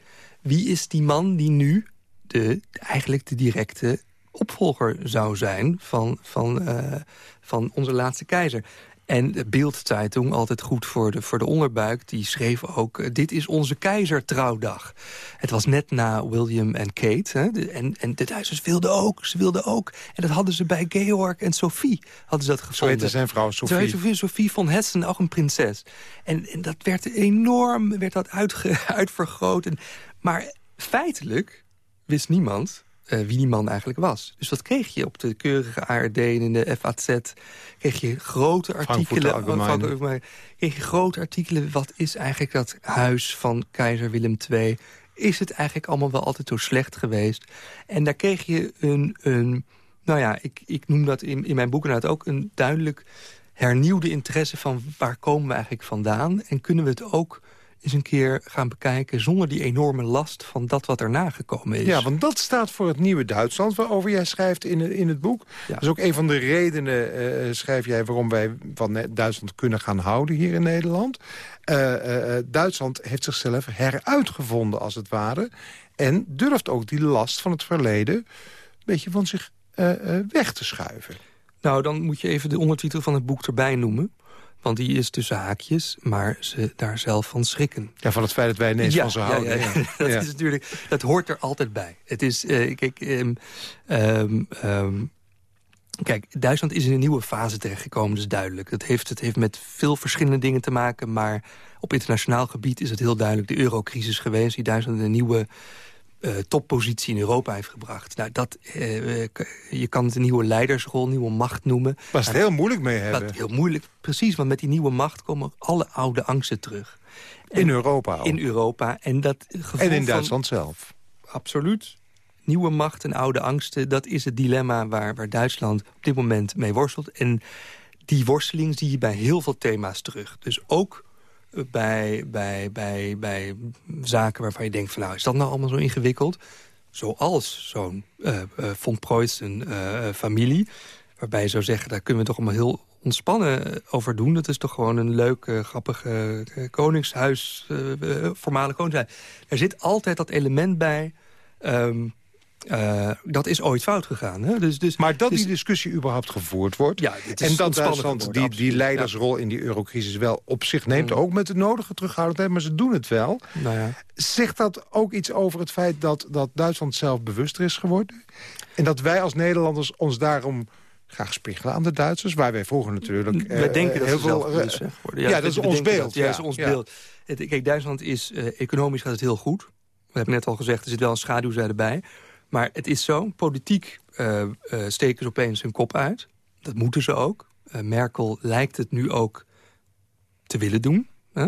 wie is die man die nu de, eigenlijk de directe opvolger zou zijn van, van, uh, van onze laatste keizer. En de Beeldzeitung, altijd goed voor de, voor de onderbuik... die schreef ook, eh, dit is onze keizertrouwdag. Het was net na William en Kate. Hè, en, en de Duitsers wilden ook, ze wilden ook. En dat hadden ze bij Georg en Sophie hadden ze dat gevonden. Zo heette zijn vrouw, Sophie. Zo heette Sophie, Sophie von Hessen, ook een prinses. En, en dat werd enorm werd dat uitge, uitvergroot. En, maar feitelijk wist niemand uh, wie die man eigenlijk was. Dus wat kreeg je op de keurige ARD en in de FAZ? Kreeg je grote artikelen... Van, kreeg je grote artikelen, wat is eigenlijk dat huis van keizer Willem II? Is het eigenlijk allemaal wel altijd zo slecht geweest? En daar kreeg je een... een nou ja, ik, ik noem dat in, in mijn boek inderdaad ook een duidelijk hernieuwde interesse... van waar komen we eigenlijk vandaan? En kunnen we het ook eens een keer gaan bekijken... zonder die enorme last van dat wat erna gekomen is. Ja, want dat staat voor het nieuwe Duitsland... waarover jij schrijft in, in het boek. Dat is ook een van de redenen, uh, schrijf jij... waarom wij van Duitsland kunnen gaan houden hier in Nederland. Uh, uh, Duitsland heeft zichzelf heruitgevonden, als het ware... en durft ook die last van het verleden... een beetje van zich weg te schuiven. Nou, dan moet je even de ondertitel van het boek erbij noemen. Want die is tussen haakjes, maar ze daar zelf van schrikken. Ja, van het feit dat wij ineens van ze houden. Ja, ja, dat, is natuurlijk, dat hoort er altijd bij. Het is, uh, kijk, um, um, kijk, Duitsland is in een nieuwe fase terechtgekomen, dat is duidelijk. Het heeft, het heeft met veel verschillende dingen te maken, maar op internationaal gebied is het heel duidelijk de eurocrisis geweest... die Duitsland een nieuwe uh, toppositie in Europa heeft gebracht. Nou, dat, uh, je kan het een nieuwe leidersrol, nieuwe macht noemen. Was het heel moeilijk mee hebben. Wat heel moeilijk, precies, want met die nieuwe macht komen alle oude angsten terug. in Europa ook. In Europa. En, dat en in Duitsland zelf. Absoluut. Nieuwe macht en oude angsten, dat is het dilemma waar, waar Duitsland op dit moment mee worstelt. En die worsteling zie je bij heel veel thema's terug. Dus ook bij, bij, bij, bij zaken waarvan je denkt... van nou, is dat nou allemaal zo ingewikkeld? zoals zo'n uh, von Preußen-familie... waarbij je zou zeggen, daar kunnen we toch allemaal heel ontspannen over doen. Dat is toch gewoon een leuk, grappige koningshuis, formale koningshuis. Er zit altijd dat element bij... Ehm, uh, dat is ooit fout gegaan. Hè? Dus, dus, maar dat dus, die discussie überhaupt gevoerd wordt... Ja, en dat Duitsland die, die leidersrol in die eurocrisis wel op zich neemt... Mm. ook met de nodige terughoudendheid, maar ze doen het wel. Nou ja. Zegt dat ook iets over het feit dat, dat Duitsland zelf bewuster is geworden? En dat wij als Nederlanders ons daarom graag spiegelen aan de Duitsers... waar wij vroeger natuurlijk... Wij uh, denken heel dat veel, uh, Ja, ja, dat is ons beeld. Dat, is ons beeld. Kijk, Duitsland is... economisch gaat het heel goed. We hebben net al gezegd, er zit wel een schaduwzijde bij... Maar het is zo, politiek uh, steken ze opeens hun kop uit. Dat moeten ze ook. Uh, Merkel lijkt het nu ook te willen doen. Hè?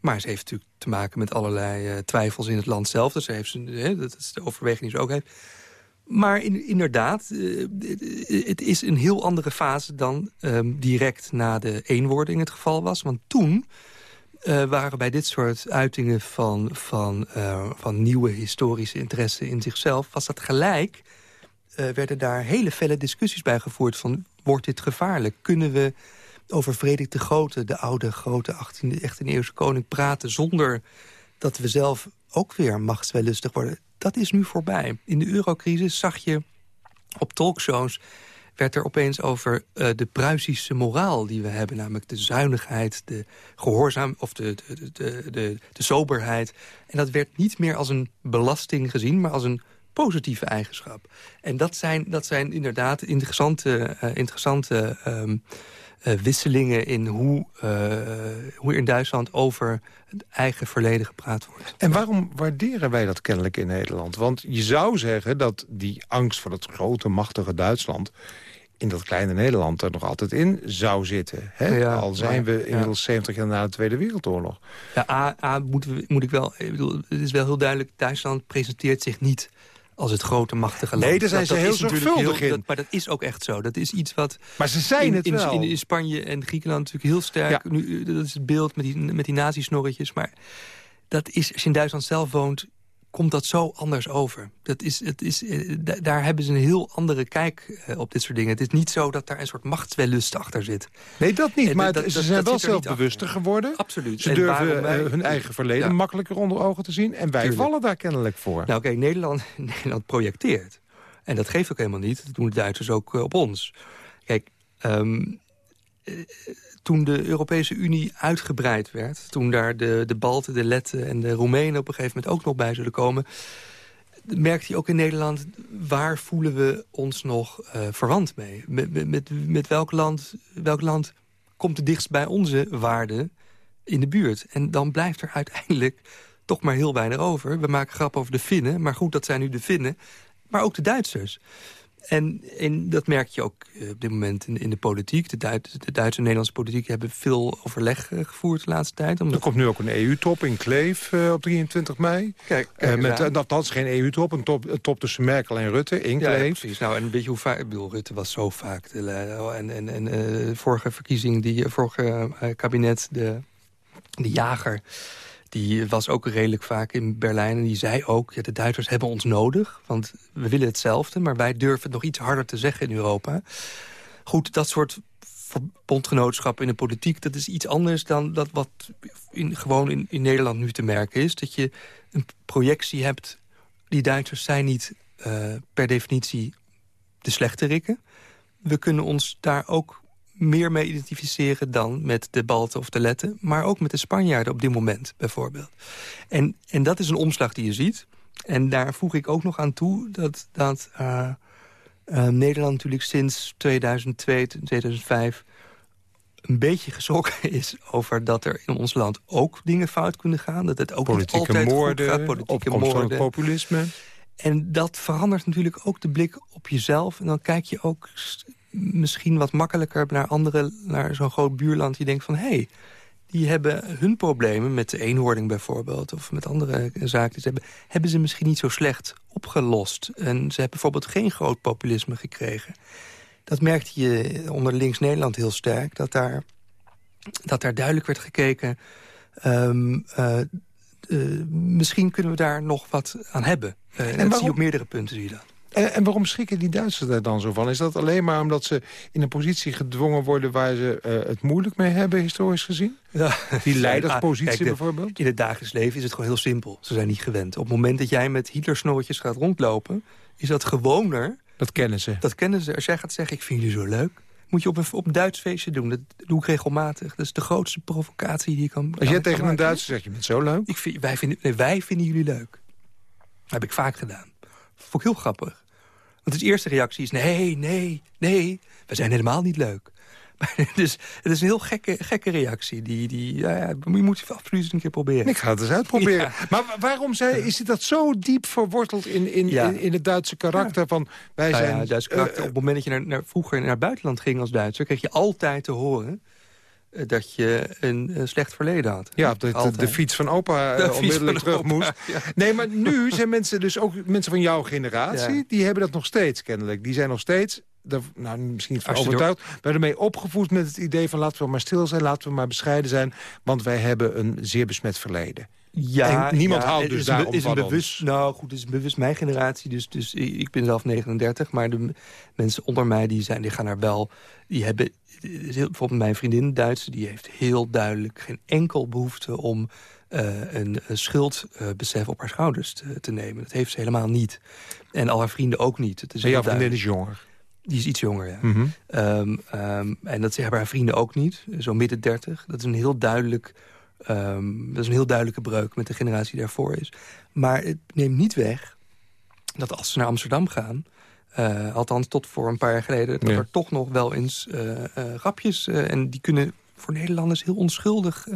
Maar ze heeft natuurlijk te maken met allerlei twijfels in het land zelf. Dus heeft ze, dat is de overweging die ze ook heeft. Maar in, inderdaad, het is een heel andere fase dan um, direct na de eenwording het geval was. Want toen uh, waren bij dit soort uitingen van, van, uh, van nieuwe historische interesse in zichzelf... was dat gelijk, uh, werden daar hele felle discussies bij gevoerd... van wordt dit gevaarlijk? Kunnen we over Frederik de Grote, de oude grote 18e, 18e eeuwse koning... praten zonder dat we zelf ook weer machtswellustig worden? Dat is nu voorbij. In de eurocrisis zag je op talkshows werd er opeens over uh, de Pruisische moraal die we hebben. Namelijk de zuinigheid, de gehoorzaam of de, de, de, de, de soberheid. En dat werd niet meer als een belasting gezien, maar als een positieve eigenschap. En dat zijn, dat zijn inderdaad interessante, uh, interessante um, uh, wisselingen in hoe, uh, hoe in Duitsland over het eigen verleden gepraat wordt. En waarom waarderen wij dat kennelijk in Nederland? Want je zou zeggen dat die angst voor het grote, machtige Duitsland in dat kleine Nederland er nog altijd in zou zitten. Hè? Al zijn we inmiddels 70 jaar na de Tweede Wereldoorlog. Ja, A, A moet, moet ik wel... Ik bedoel, het is wel heel duidelijk, Duitsland presenteert zich niet als het grote machtige land. Nee, daar zijn dat, ze heel zorgvuldig heel, in. Dat, maar dat is ook echt zo. Dat is iets wat... Maar ze zijn in, het wel. In, in, Spanje en Griekenland natuurlijk heel sterk... Nu, dat is het beeld met die, met die nazi-snorretjes. Maar dat is, als je in Duitsland zelf woont komt dat zo anders over. Dat is, het is, eh, daar hebben ze een heel andere kijk eh, op dit soort dingen. Het is niet zo dat daar een soort machtswellust achter zit. Nee, dat niet, maar dat, ze zijn wel zelfbewuster geworden. Absoluut. Ze durven wij, hun eigen verleden makkelijker onder ogen te zien. En wij vallen daar kennelijk voor. Nou oké, Nederland, Nederland projecteert. En dat geeft ook helemaal niet. Dat doen de Duitsers ook eh, op ons. Kijk, um, toen de Europese Unie uitgebreid werd... toen daar de, de Balten, de Letten en de Roemenen op een gegeven moment ook nog bij zullen komen... merkt hij ook in Nederland, waar voelen we ons nog uh, verwant mee? Met, met, met welk, land, welk land komt het dichtst bij onze waarden in de buurt? En dan blijft er uiteindelijk toch maar heel weinig over. We maken grap over de Finnen, maar goed, dat zijn nu de Finnen. Maar ook de Duitsers. En, en, dat merk je ook eh, op dit moment in, in de politiek. De, Duitse, de Duitse en Nederlandse politiek hebben veel overleg uh, gevoerd de laatste tijd. Omdat... Er komt nu ook een EU-top in Kleef uh, op 23 mei. Kijk, kijk met, dat, dat is geen EU-top, een top, top tussen Merkel en Rutte in ja, Kleef. precies. Nou, en weet je hoe vaak... Ik bedoel, Rutte was zo vaak. De, en en, en de vorige verkiezing, die vorige kabinet, de, de jager die was ook redelijk vaak in Berlijn. En die zei ook, de Duitsers hebben ons nodig. Want we willen hetzelfde, maar wij durven het nog iets harder te zeggen in Europa. Goed, dat soort bondgenootschap in de politiek... dat is iets anders dan dat wat in, gewoon in, Nederland nu te merken is. Dat je een projectie hebt... die Duitsers zijn niet uh, per definitie de slechte rikken. We kunnen ons daar ook meer mee identificeren dan met de Balten of de Letten... maar ook met de Spanjaarden op dit moment bijvoorbeeld. En, en dat is een omslag die je ziet. En daar voeg ik ook nog aan toe dat, dat uh, uh, Nederland natuurlijk sinds 2002, 2005 een beetje geschrokken is over dat er in ons land ook dingen fout kunnen gaan. Dat het ook politieke niet altijd moorden, goed gaat. Politieke moorden. populisme. En dat verandert natuurlijk ook de blik op jezelf. En dan kijk je ook misschien wat makkelijker naar andere, naar zo'n groot buurland. Je denkt van, hé, hey, die hebben hun problemen met de eenhoording bijvoorbeeld... of met andere zaken die ze hebben, hebben ze misschien niet zo slecht opgelost. En ze hebben bijvoorbeeld geen groot populisme gekregen. Dat merkte je onder links Nederland heel sterk, dat daar, dat daar duidelijk werd gekeken... Um, uh, misschien kunnen we daar nog wat aan hebben. en, en zie je op meerdere punten, zie je dat. En, en, waarom schrikken die Duitsers daar dan zo van? Is dat alleen maar omdat ze in een positie gedwongen worden... waar ze uh, het moeilijk mee hebben, historisch gezien? Ja. Die leiderspositie Kijk, bijvoorbeeld? In het dagelijks leven is het gewoon heel simpel. Ze zijn niet gewend. Op het moment dat jij met Hitlersnootjes gaat rondlopen... is dat gewoner... Dat kennen ze. Dat kennen ze. Als jij gaat zeggen, ik vind jullie zo leuk... moet je op een, op een Duits feestje doen. Dat doe ik regelmatig. Dat is de grootste provocatie die je kan... Als jij tegen een Duitser zegt, je bent zo leuk? Ik vind, wij, vinden, nee, wij vinden jullie leuk. Dat heb ik vaak gedaan. Vond ik heel grappig. Want de eerste reactie is nee, nee, nee, we zijn helemaal niet leuk. dus het is een heel gekke, gekke reactie. Die, die, ja, ja, je moet het absoluut een keer proberen. Ik ga het eens uitproberen. Maar waarom zei, is dat zo diep verworteld in, in, in, het Duitse karakter? Van, wij nou zijn, Duitse karakter, op het moment dat je naar, naar, vroeger naar het buitenland ging als Duitser... kreeg je altijd te horen eh, dat je een, slecht verleden had. Ja, de, de, fiets van opa uh, onmiddellijk terug moest. Nee, maar nu zijn mensen dus ook mensen van jouw generatie... die hebben dat nog steeds kennelijk. Die zijn nog steeds nou, misschien niet van overtuigd, maar ermee opgevoed met het idee van laten we maar stil zijn, laten we maar bescheiden zijn, want wij hebben een zeer besmet verleden. Ja, en niemand houdt dus daarom is een bewust, Nou goed, het is bewust mijn generatie, dus, dus ik ben zelf 39, maar de mensen onder mij die, zijn, die gaan er wel, die hebben, bijvoorbeeld mijn vriendin Duitse, die heeft heel duidelijk geen enkel behoefte om uh, een, een schuldbesef op haar schouders te, te, nemen. Dat heeft ze helemaal niet. En al haar vrienden ook niet. Het is en jouw vriendin is jonger? Die is iets jonger, ja. Mhm. Ehm, ehm, en dat hebben haar vrienden ook niet. Zo midden dertig. Dat is een heel duidelijk... Um, dat is een heel duidelijke breuk met de generatie die daarvoor is. Maar het neemt niet weg dat als ze naar Amsterdam gaan... Uh, althans tot voor een paar jaar geleden... dat er toch nog wel eens uh, uh, grapjes... en die kunnen voor Nederlanders heel onschuldig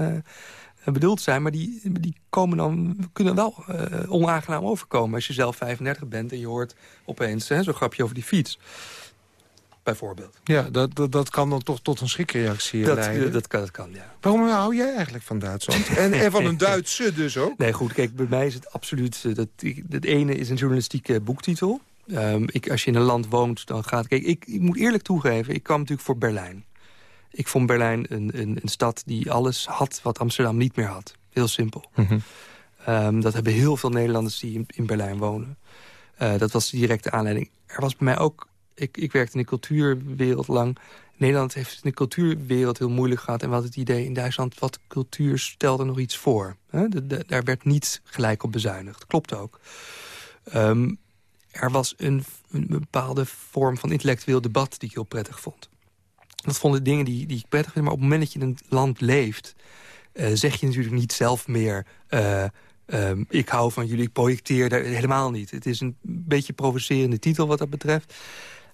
bedoeld zijn... maar die, die komen dan, kunnen wel onaangenaam overkomen... als je zelf 35 bent en je hoort opeens zo'n grapje over die fiets bijvoorbeeld. Ja, dat, dat, dat kan dan toch tot een schrikreactie dat, leiden. Dat kan, dat kan, ja. Waarom hou jij eigenlijk van Duitsland? en, en van een Duitse dus ook? Nee, goed, kijk, bij mij is het absoluut... Eh, dat, het ene is een journalistieke boektitel. Um, ik, als je in een land woont, dan gaat... Kijk, ik, ik moet eerlijk toegeven, ik kwam natuurlijk voor Berlijn. Ik vond Berlijn een, een, een stad die alles had wat Amsterdam niet meer had. Heel simpel. Mhm. Ehm, dat hebben heel veel Nederlanders die in, in Berlijn wonen. Uh, dat was de directe aanleiding. Er was bij mij ook ik, ik werkte in de cultuurwereld lang. Nederland heeft in de cultuurwereld heel moeilijk gehad. En we hadden het idee in Duitsland, wat cultuur stelde nog iets voor. daar werd niet gelijk op bezuinigd. Klopt ook. Ehm, er was een, een, bepaalde vorm van intellectueel debat die ik heel prettig vond. Dat vonden dingen die, die ik prettig vind. Maar op het moment dat je in een land leeft... Uh, zeg je natuurlijk niet zelf meer... Uh, ik hou van jullie, ik projecteer helemaal niet. Het is een beetje provocerende titel wat dat betreft.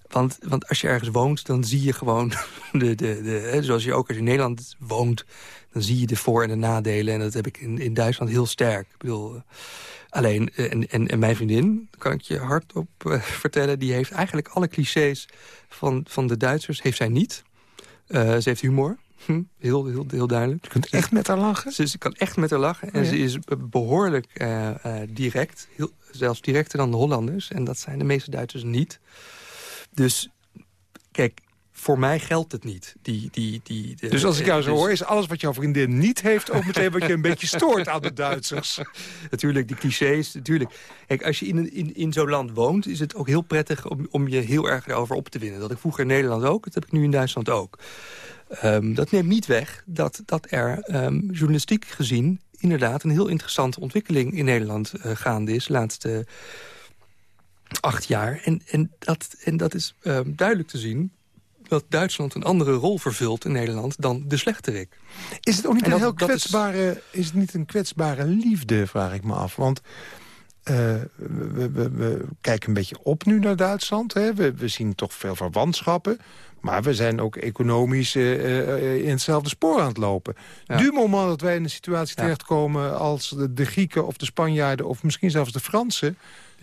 Want, want als je ergens woont, dan zie je gewoon... De, de, de, zoals je ook als je in Nederland woont... dan zie je de voor- en de nadelen. En dat heb ik in, in Duitsland heel sterk. Ik bedoel, eh, alleen, eh, en, en, en, mijn vriendin, kan ik je hardop uh, vertellen... die heeft eigenlijk alle clichés van, van de Duitsers heeft zij niet. ze heeft humor. Hm, heel, heel, heel duidelijk. Je kunt echt met haar lachen? Ze, ze kan echt met haar lachen. En oh ze is behoorlijk direct. Heel, zelfs directer dan de Hollanders. En dat zijn de meeste Duitsers niet. Dus kijk, voor mij geldt het niet. Die, die, die, dus als ik jou zo dus- hoor, is alles wat jouw vriendin niet heeft... ook meteen wat je een beetje stoort aan de Duitsers. natuurlijk, die clichés, natuurlijk. Kijk, als je in, in, in zo'n land woont... is het ook heel prettig om, om je heel erg erover op te winnen. Dat ik vroeger in Nederland ook, dat heb ik nu in Duitsland ook. Um, dat neemt niet weg dat, dat er um, journalistiek gezien... inderdaad een heel interessante ontwikkeling in Nederland uh, gaande is... laatste acht jaar. En, en, dat, en dat is uh, duidelijk te zien dat Duitsland een andere rol vervult in Nederland dan de slechterik. Is het ook niet een heel kwetsbare, is... is... het niet een kwetsbare liefde, vraag ik me af. Want uh, we, we, we, kijken een beetje op nu naar Duitsland. Hè? We, we zien toch veel verwantschappen. Maar we zijn ook economisch uh, in hetzelfde spoor aan het lopen. Ja. Du moment dat wij in een situatie terechtkomen... als de, de Grieken of de Spanjaarden of misschien zelfs de Fransen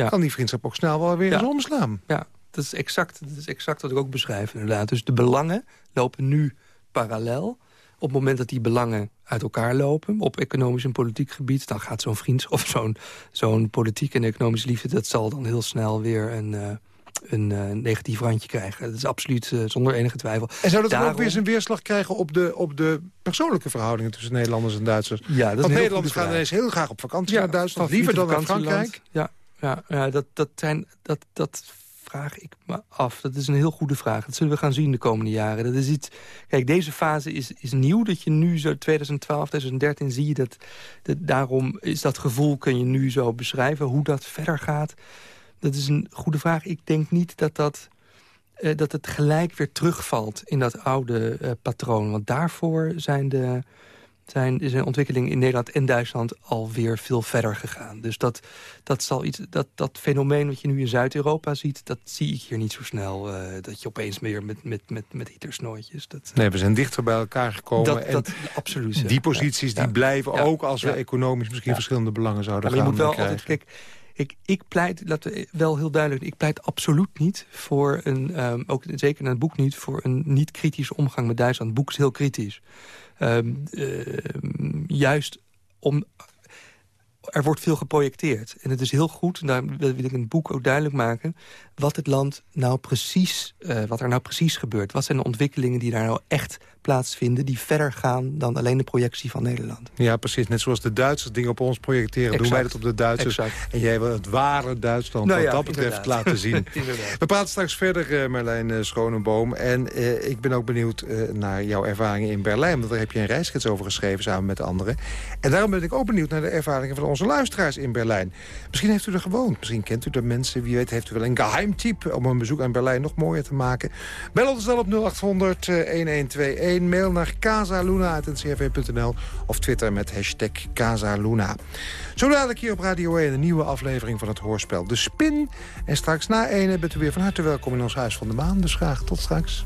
kan die vriendschap ook snel wel weer eens omslaan. Ja, dat is, exact, dat is exact wat ik ook beschrijf inderdaad. Dus de belangen lopen nu parallel. Op het moment dat die belangen uit elkaar lopen... op economisch en politiek gebied... dan gaat zo'n vriendschap of zo'n zo'n politiek en economische liefde... dat zal dan heel snel weer een, uh, een uh, negatief randje krijgen. Dat is absoluut uh, zonder enige twijfel. En zou dat Daarom... ook weer zijn weerslag krijgen op de, op de persoonlijke verhoudingen tussen Nederlanders en Duitsers? Ja, dat Want Nederlanders gaan ineens heel graag op vakantie ja, naar Duitsland, liever dan naar Frankrijk. Ja, ja, ja dat, dat, zijn, dat, dat vraag ik me af. Dat is een heel goede vraag. Dat zullen we gaan zien de komende jaren. Dat is iets, kijk, deze fase is, is nieuw. Dat je nu zo 2012, 2013 zie je dat, dat... Daarom is dat gevoel, kun je nu zo beschrijven. Hoe dat verder gaat, dat is een goede vraag. Ik denk niet dat dat... Uh, dat het gelijk weer terugvalt in dat oude uh, patroon. Want daarvoor zijn de, zijn, is een ontwikkeling in Nederland en Duitsland alweer veel verder gegaan. Dus dat, dat, zal iets, dat, dat fenomeen wat je nu in Zuid-Europa ziet... dat zie ik hier niet zo snel. Uh, dat je opeens meer met, met, met, met hietersnootjes... Dat, nee, we zijn dichter bij elkaar gekomen. Dat, en dat, absoluut. Die posities die blijven ook als we economisch misschien verschillende belangen zouden maar gaan je moet wel altijd, kijk, ik, ik pleit, we wel heel duidelijk... ik pleit absoluut niet voor een, um, ook zeker in het boek niet... voor een niet-kritische omgang met Duitsland. Het boek is heel kritisch. Um, uh, juist om... Er wordt veel geprojecteerd. En het is heel goed, en daar wil ik in het boek ook duidelijk maken... wat het land nou precies, uh, wat er nou precies gebeurt. Wat zijn de ontwikkelingen die daar nou echt plaatsvinden... die verder gaan dan alleen de projectie van Nederland. Ja, precies. Net zoals de Duitsers dingen op ons projecteren... Exact. doen wij dat op de Duitsers. Exact. En jij wil het ware Duitsland nou wat ja, dat betreft inderdaad. laten zien. We praten straks verder, uh, Marlijn uh, Schonenboom. En uh, ik ben ook benieuwd naar jouw ervaringen in Berlijn. Want daar heb je een reisgids over geschreven samen met anderen. En daarom ben ik ook benieuwd naar de ervaringen van onze luisteraars in Berlijn. Misschien heeft u er gewoond. Misschien kent u de mensen. Wie weet heeft u wel een geheimtype om een bezoek aan Berlijn nog mooier te maken. Bel ons dan op 0800 1121 mail naar casaluna.ncrv.nl of Twitter met hashtag Casaluna. Zo dadelijk hier op Radio 1 een nieuwe aflevering van het hoorspel De Spin. En straks na ene bent u weer van harte welkom in ons Huis van de Maan. Dus graag tot straks.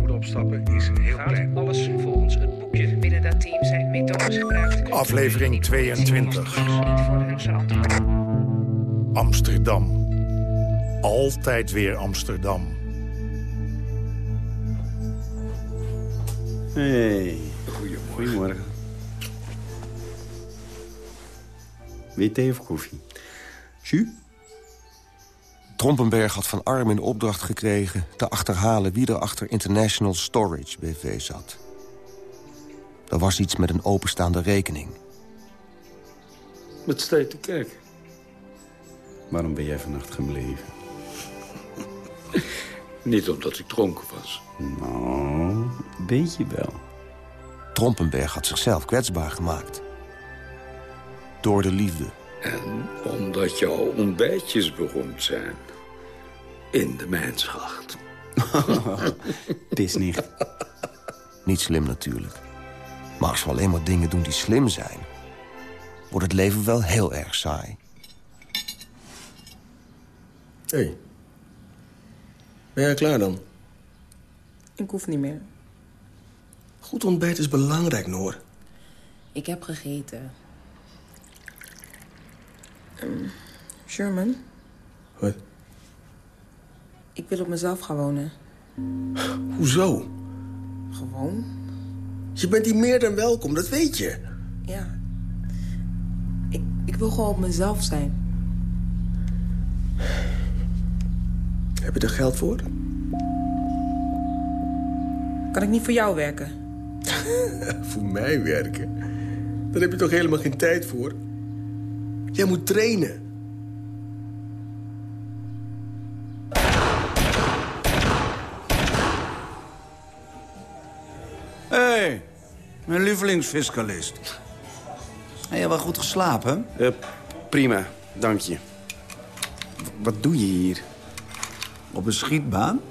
moet opstappen is heel klein. Alles volgens het boekje. Binnen dat team zijn methodes gebruikt. Aflevering 22. Niet voor hun verantwoord. Amsterdam. Altijd weer Amsterdam. Hey. Goedemorgen. Goedemorgen. Wil thee of koffie? Jus? Trompenberg had van Arm in opdracht gekregen... te achterhalen wie er achter International Storage BV zat. Er was iets met een openstaande rekening. Wat sta je te kijken? Waarom ben jij vannacht gebleven? Niet omdat ik dronken was. Nou, beetje wel. Trompenberg had zichzelf kwetsbaar gemaakt. Door de liefde. En omdat jouw ontbijtjes beroemd zijn. In de mijnschacht. Het is niet. Niet slim natuurlijk. Maar als we alleen maar dingen doen die slim zijn... wordt het leven wel heel erg saai. Hé. Hey. Ben jij klaar dan? Ik hoef niet meer. Goed ontbijt is belangrijk, Noor. Ik heb gegeten. Um, Sherman? Wat? Ik wil op mezelf gaan wonen. Hoezo? Gewoon. Je bent hier meer dan welkom, dat weet je. Ja. Ik, ik wil gewoon op mezelf zijn. Heb je er geld voor? Kan ik niet voor jou werken? voor mij werken? Daar heb je toch helemaal geen tijd voor? Jij moet trainen. Mijn lievelingsfiscalist. Heb je wel goed geslapen? Uh, prima, dank je. Wat doe je hier? Op een schietbaan?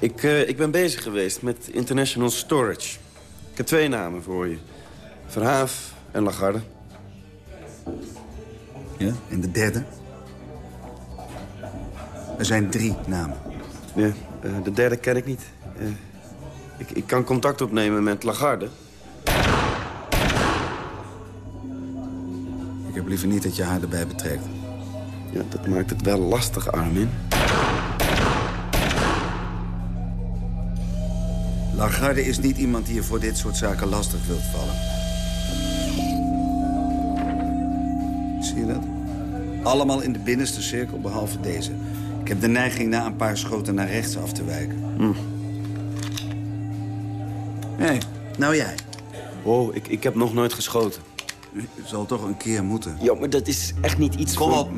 Ik, uh, ik ben bezig geweest met International Storage. Ik heb twee namen voor je. Verhaaf En Lagarde. Ja, en de derde? Er zijn drie namen. Ja, eh, de derde ken ik niet. Eh, ik, ik kan contact opnemen met Lagarde. Ik heb liever niet dat je haar erbij betrekt. Ja, dat maakt het wel lastig, Armin. Lagarde is niet iemand die je voor dit soort zaken lastig wilt vallen. Zie je dat? Allemaal in de binnenste cirkel, behalve deze. Ik heb de neiging na een paar schoten naar rechts af te wijken. Hm. Hé, nou jij. Oh, ik, ik heb nog nooit geschoten. U zal toch een keer moeten. Ja, maar dat is echt niet iets Kom voor- op.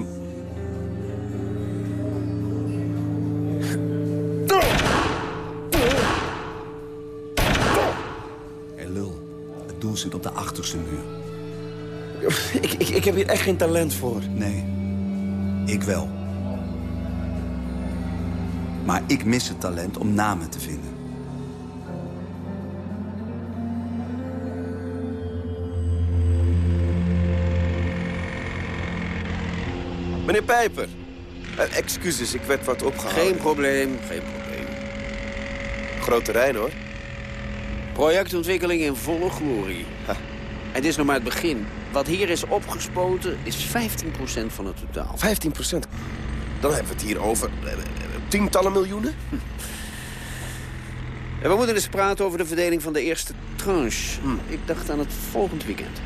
Hé, lul. Het doel zit op de achterste muur. Ik, ik, ik heb hier echt geen talent voor. Nee, ik wel. Maar ik mis het talent om namen te vinden. Meneer Pijper. Eh, excuses, ik werd wat opgehouden. Geen probleem, geen probleem. Groot terrein, hoor. Projectontwikkeling in volle glorie. Het is nog maar het begin. Wat hier is opgespoten is 15% van het totaal. 15 procent. Dan hebben we het hier over eh, eh, tientallen miljoenen. En we moeten eens praten over de verdeling van de eerste tranche. Ik dacht aan het volgend weekend.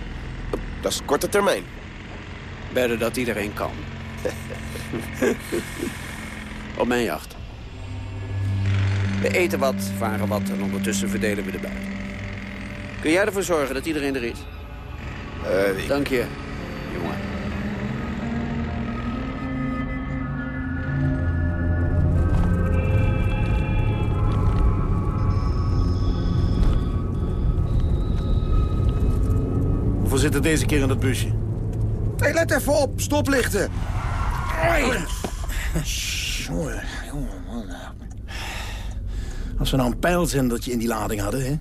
Dat is korte termijn. Beter dat iedereen kan. Op mijn jacht. We eten wat, varen wat en ondertussen verdelen we de buit. Kun jij ervoor zorgen dat iedereen er is? Eh, Dank je, jongen. Hoeveel zitten deze keer in dat busje? Hé, let even op. Stoplichten. Jongen, jongen, man. Als we nou een pijlzendertje in die lading hadden, hè?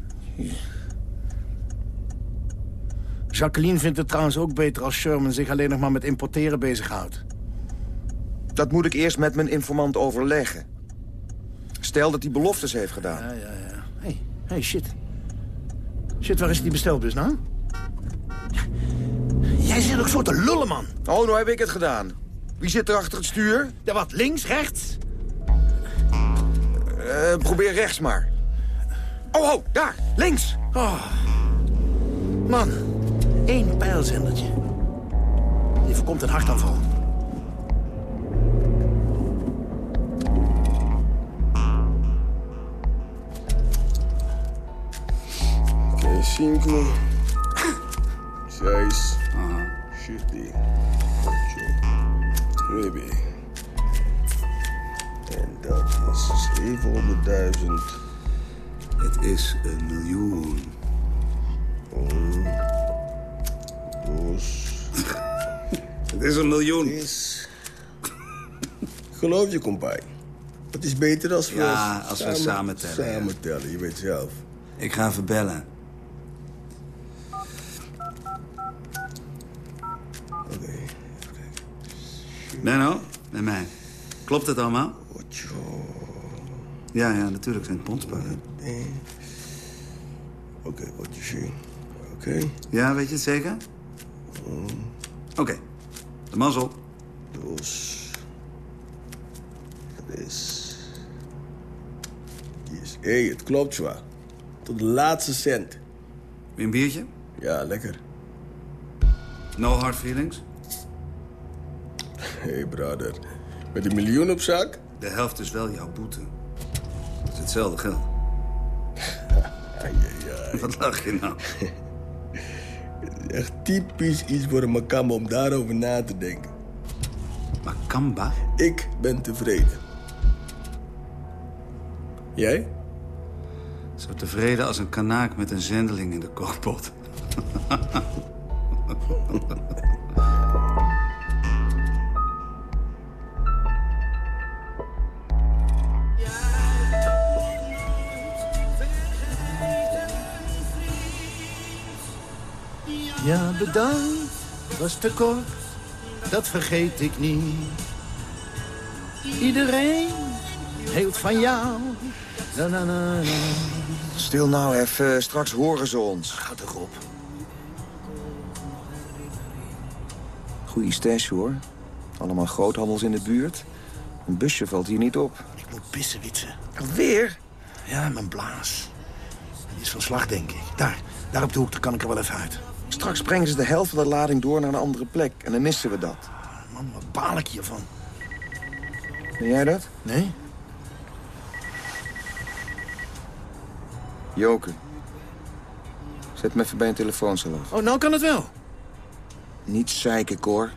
Jacqueline vindt het trouwens ook beter als Sherman zich alleen nog maar met importeren bezighoudt. Dat moet ik eerst met mijn informant overleggen. Stel dat hij beloftes heeft gedaan. Ja, ja, ja. Hey, hey, shit. Shit, waar is die bestelbus nou? Jij zit ook zo te lullen, man. Oh, nou heb ik het gedaan. Wie zit er achter het stuur? Ja, wat, links, rechts? Eh, probeer rechts maar. Oh, oh, daar, links. Oh. Man, één pijlzendertje. Die voorkomt een hartaanval. Oké, cinco. Seis. Siete. Nueve. En dat is 700.000. Het is een miljoen. Um, dos. Het is een miljoen. Is... Geloof je, kompai. Het is beter als we... Ja, als we samen tellen. Samen tellen, je weet zelf. Ik ga even Benno, met mij. Klopt het allemaal? Ja, ja, natuurlijk zijn het pondspakken. Oké, wat je ziet. Oké. Ja, weet je het zeker? Oké, de mazzel. Dus... Het is... Yes. Hé, hey, het klopt, zwaar. Tot de laatste cent. Weer een biertje? Ja, lekker. No hard feelings? Hé, hey, brother. Met een miljoen op zak? De helft is wel jouw boete. Het is hetzelfde geld. Wat lach je nou? Echt typisch iets voor een makamba om daarover na te denken. Makamba? Ik ben tevreden. Jij? Zo tevreden als een kanaak met een zendeling in de kookpot. Ja, bedankt, was te kort, dat vergeet ik niet. Iedereen hield van jou. Na, na, na, na. Stil nou even, straks horen ze ons. Gaat erop. Goeie stash, hoor. Allemaal groothandels in de buurt. Een busje valt hier niet op. Ik moet pissen, Witse. Weer? Ja, mijn blaas. Die is van slag, denk ik. Daar, daar op de hoek, daar kan ik er wel even uit. Straks brengen ze de helft van de lading door naar een andere plek. En dan missen we dat. Man, wat baal ik hiervan. Ben jij dat? Nee? Joke. Zet me even bij een telefooncel af. Oh, nou kan het wel. Niet zeiken, Cor.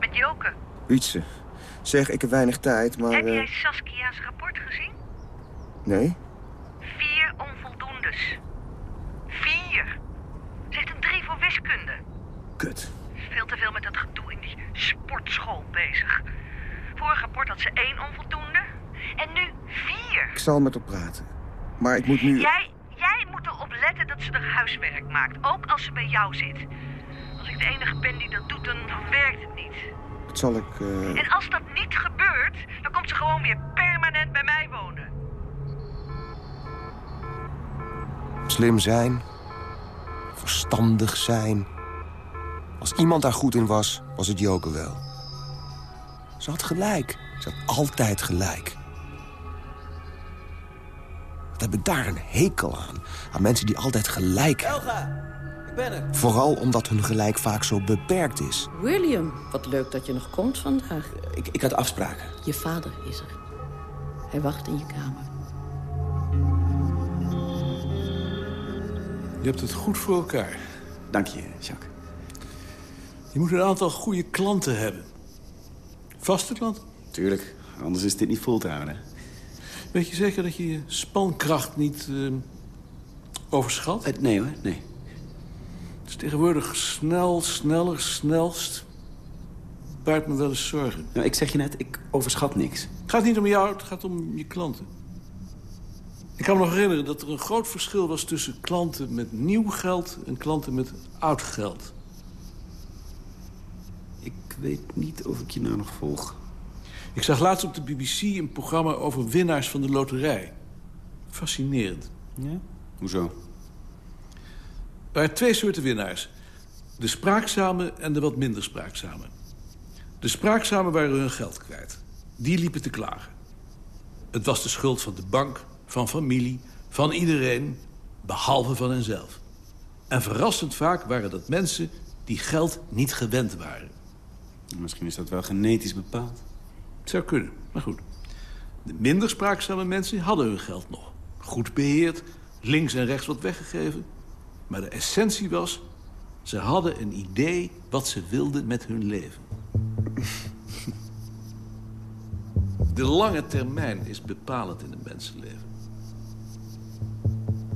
Met Zeg, ik heb weinig tijd, maar... Heb eh, jij Saskia's rapport gezien? Nee? Vier onvoldoendes. Vier. Ze heeft een drie voor wiskunde. Kut. Veel te veel met dat gedoe in die sportschool bezig. Vorig rapport had ze één onvoldoende. En nu vier. Ik zal met haar praten. Maar ik moet nu... Jij Dat zal ik... eh, En als dat niet gebeurt, dan komt ze gewoon weer permanent bij mij wonen. Slim zijn. Verstandig zijn. Als iemand daar goed in was, was het Joke wel. Ze had gelijk. Ze had altijd gelijk. Wat heb ik daar een hekel aan? Aan mensen die altijd gelijk hebben. Elga. Vooral omdat hun gelijk vaak zo beperkt is. William, wat leuk dat je nog komt vandaag. Ik, ik had afspraken. Je vader is er. Hij wacht in je kamer. Je hebt het goed voor elkaar. Dank je, Jacques. Je moet een aantal goede klanten hebben. Vaste klanten? Tuurlijk, anders is dit niet vol te houden. Weet je zeker dat je je spankracht niet eh, overschat? Eh, nee hoor, nee. Het is tegenwoordig snel, sneller, snelst. Baart me wel eens zorgen. Nou, ik zeg je net, ik overschat niks. Het gaat niet om jou, het gaat om je klanten. Ik kan me nog herinneren dat er een groot verschil was... tussen klanten met nieuw geld en klanten met oud geld. Ik weet niet of ik je nou nog volg. Ik zag laatst op de BBC een programma over winnaars van de loterij. Fascinerend. Ja? Hoezo? Er waren twee soorten winnaars. De spraakzame en de wat minder spraakzame. De spraakzame waren hun geld kwijt. Die liepen te klagen. Het was de schuld van de bank, van familie, van iedereen... behalve van henzelf. En verrassend vaak waren dat mensen die geld niet gewend waren. Misschien is dat wel genetisch bepaald. Het zou kunnen, maar goed. De minder spraakzame mensen hadden hun geld nog. Goed beheerd, links en rechts wat weggegeven. Maar de essentie was... ze hadden een idee wat ze wilden met hun leven. De lange termijn is bepalend in een mensenleven.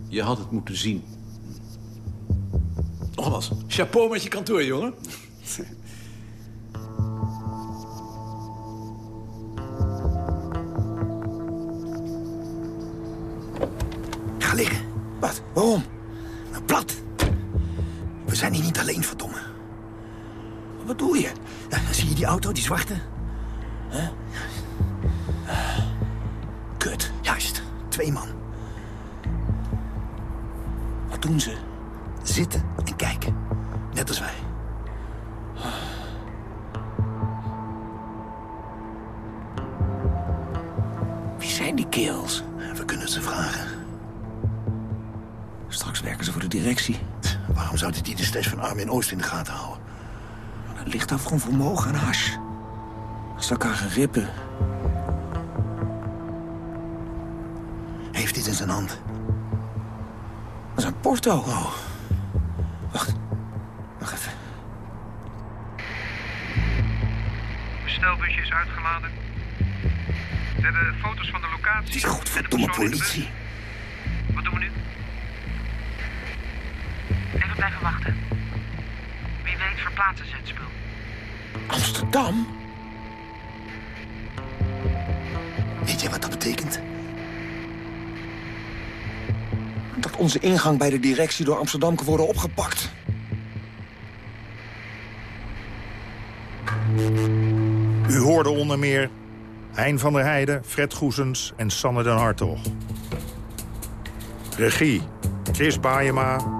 Je had het moeten zien. Nogmaals, chapeau met je kantoor, jongen. Ga liggen. Wat? Waarom? Plat. We zijn hier niet alleen, verdomme. Wat bedoel je? Zie je die auto, die zwarte? Huh? Kut, juist. Twee man. Wat doen ze? Zitten en kijken. Net als wij. Directie. Waarom zouden die de steeds van Armin Oost in de gaten houden? Dat ligt daar gewoon vermogen aan hash. Als ze elkaar gaan rippen. Heeft dit in zijn hand? Dat is een porto. Oh. Wacht. Wacht even. Bestelbusje is uitgeladen. We hebben foto's van de locatie. Die godverdomme politie. Even wachten. Wie weet verplaatsen ze het spul. Amsterdam? Weet jij wat dat betekent? Dat onze ingang bij de directie door Amsterdam kan worden opgepakt. U hoorde onder meer Hein van der Heijden, Fred Goesens en Sanne den Hartog. Regie, Chris Baayema en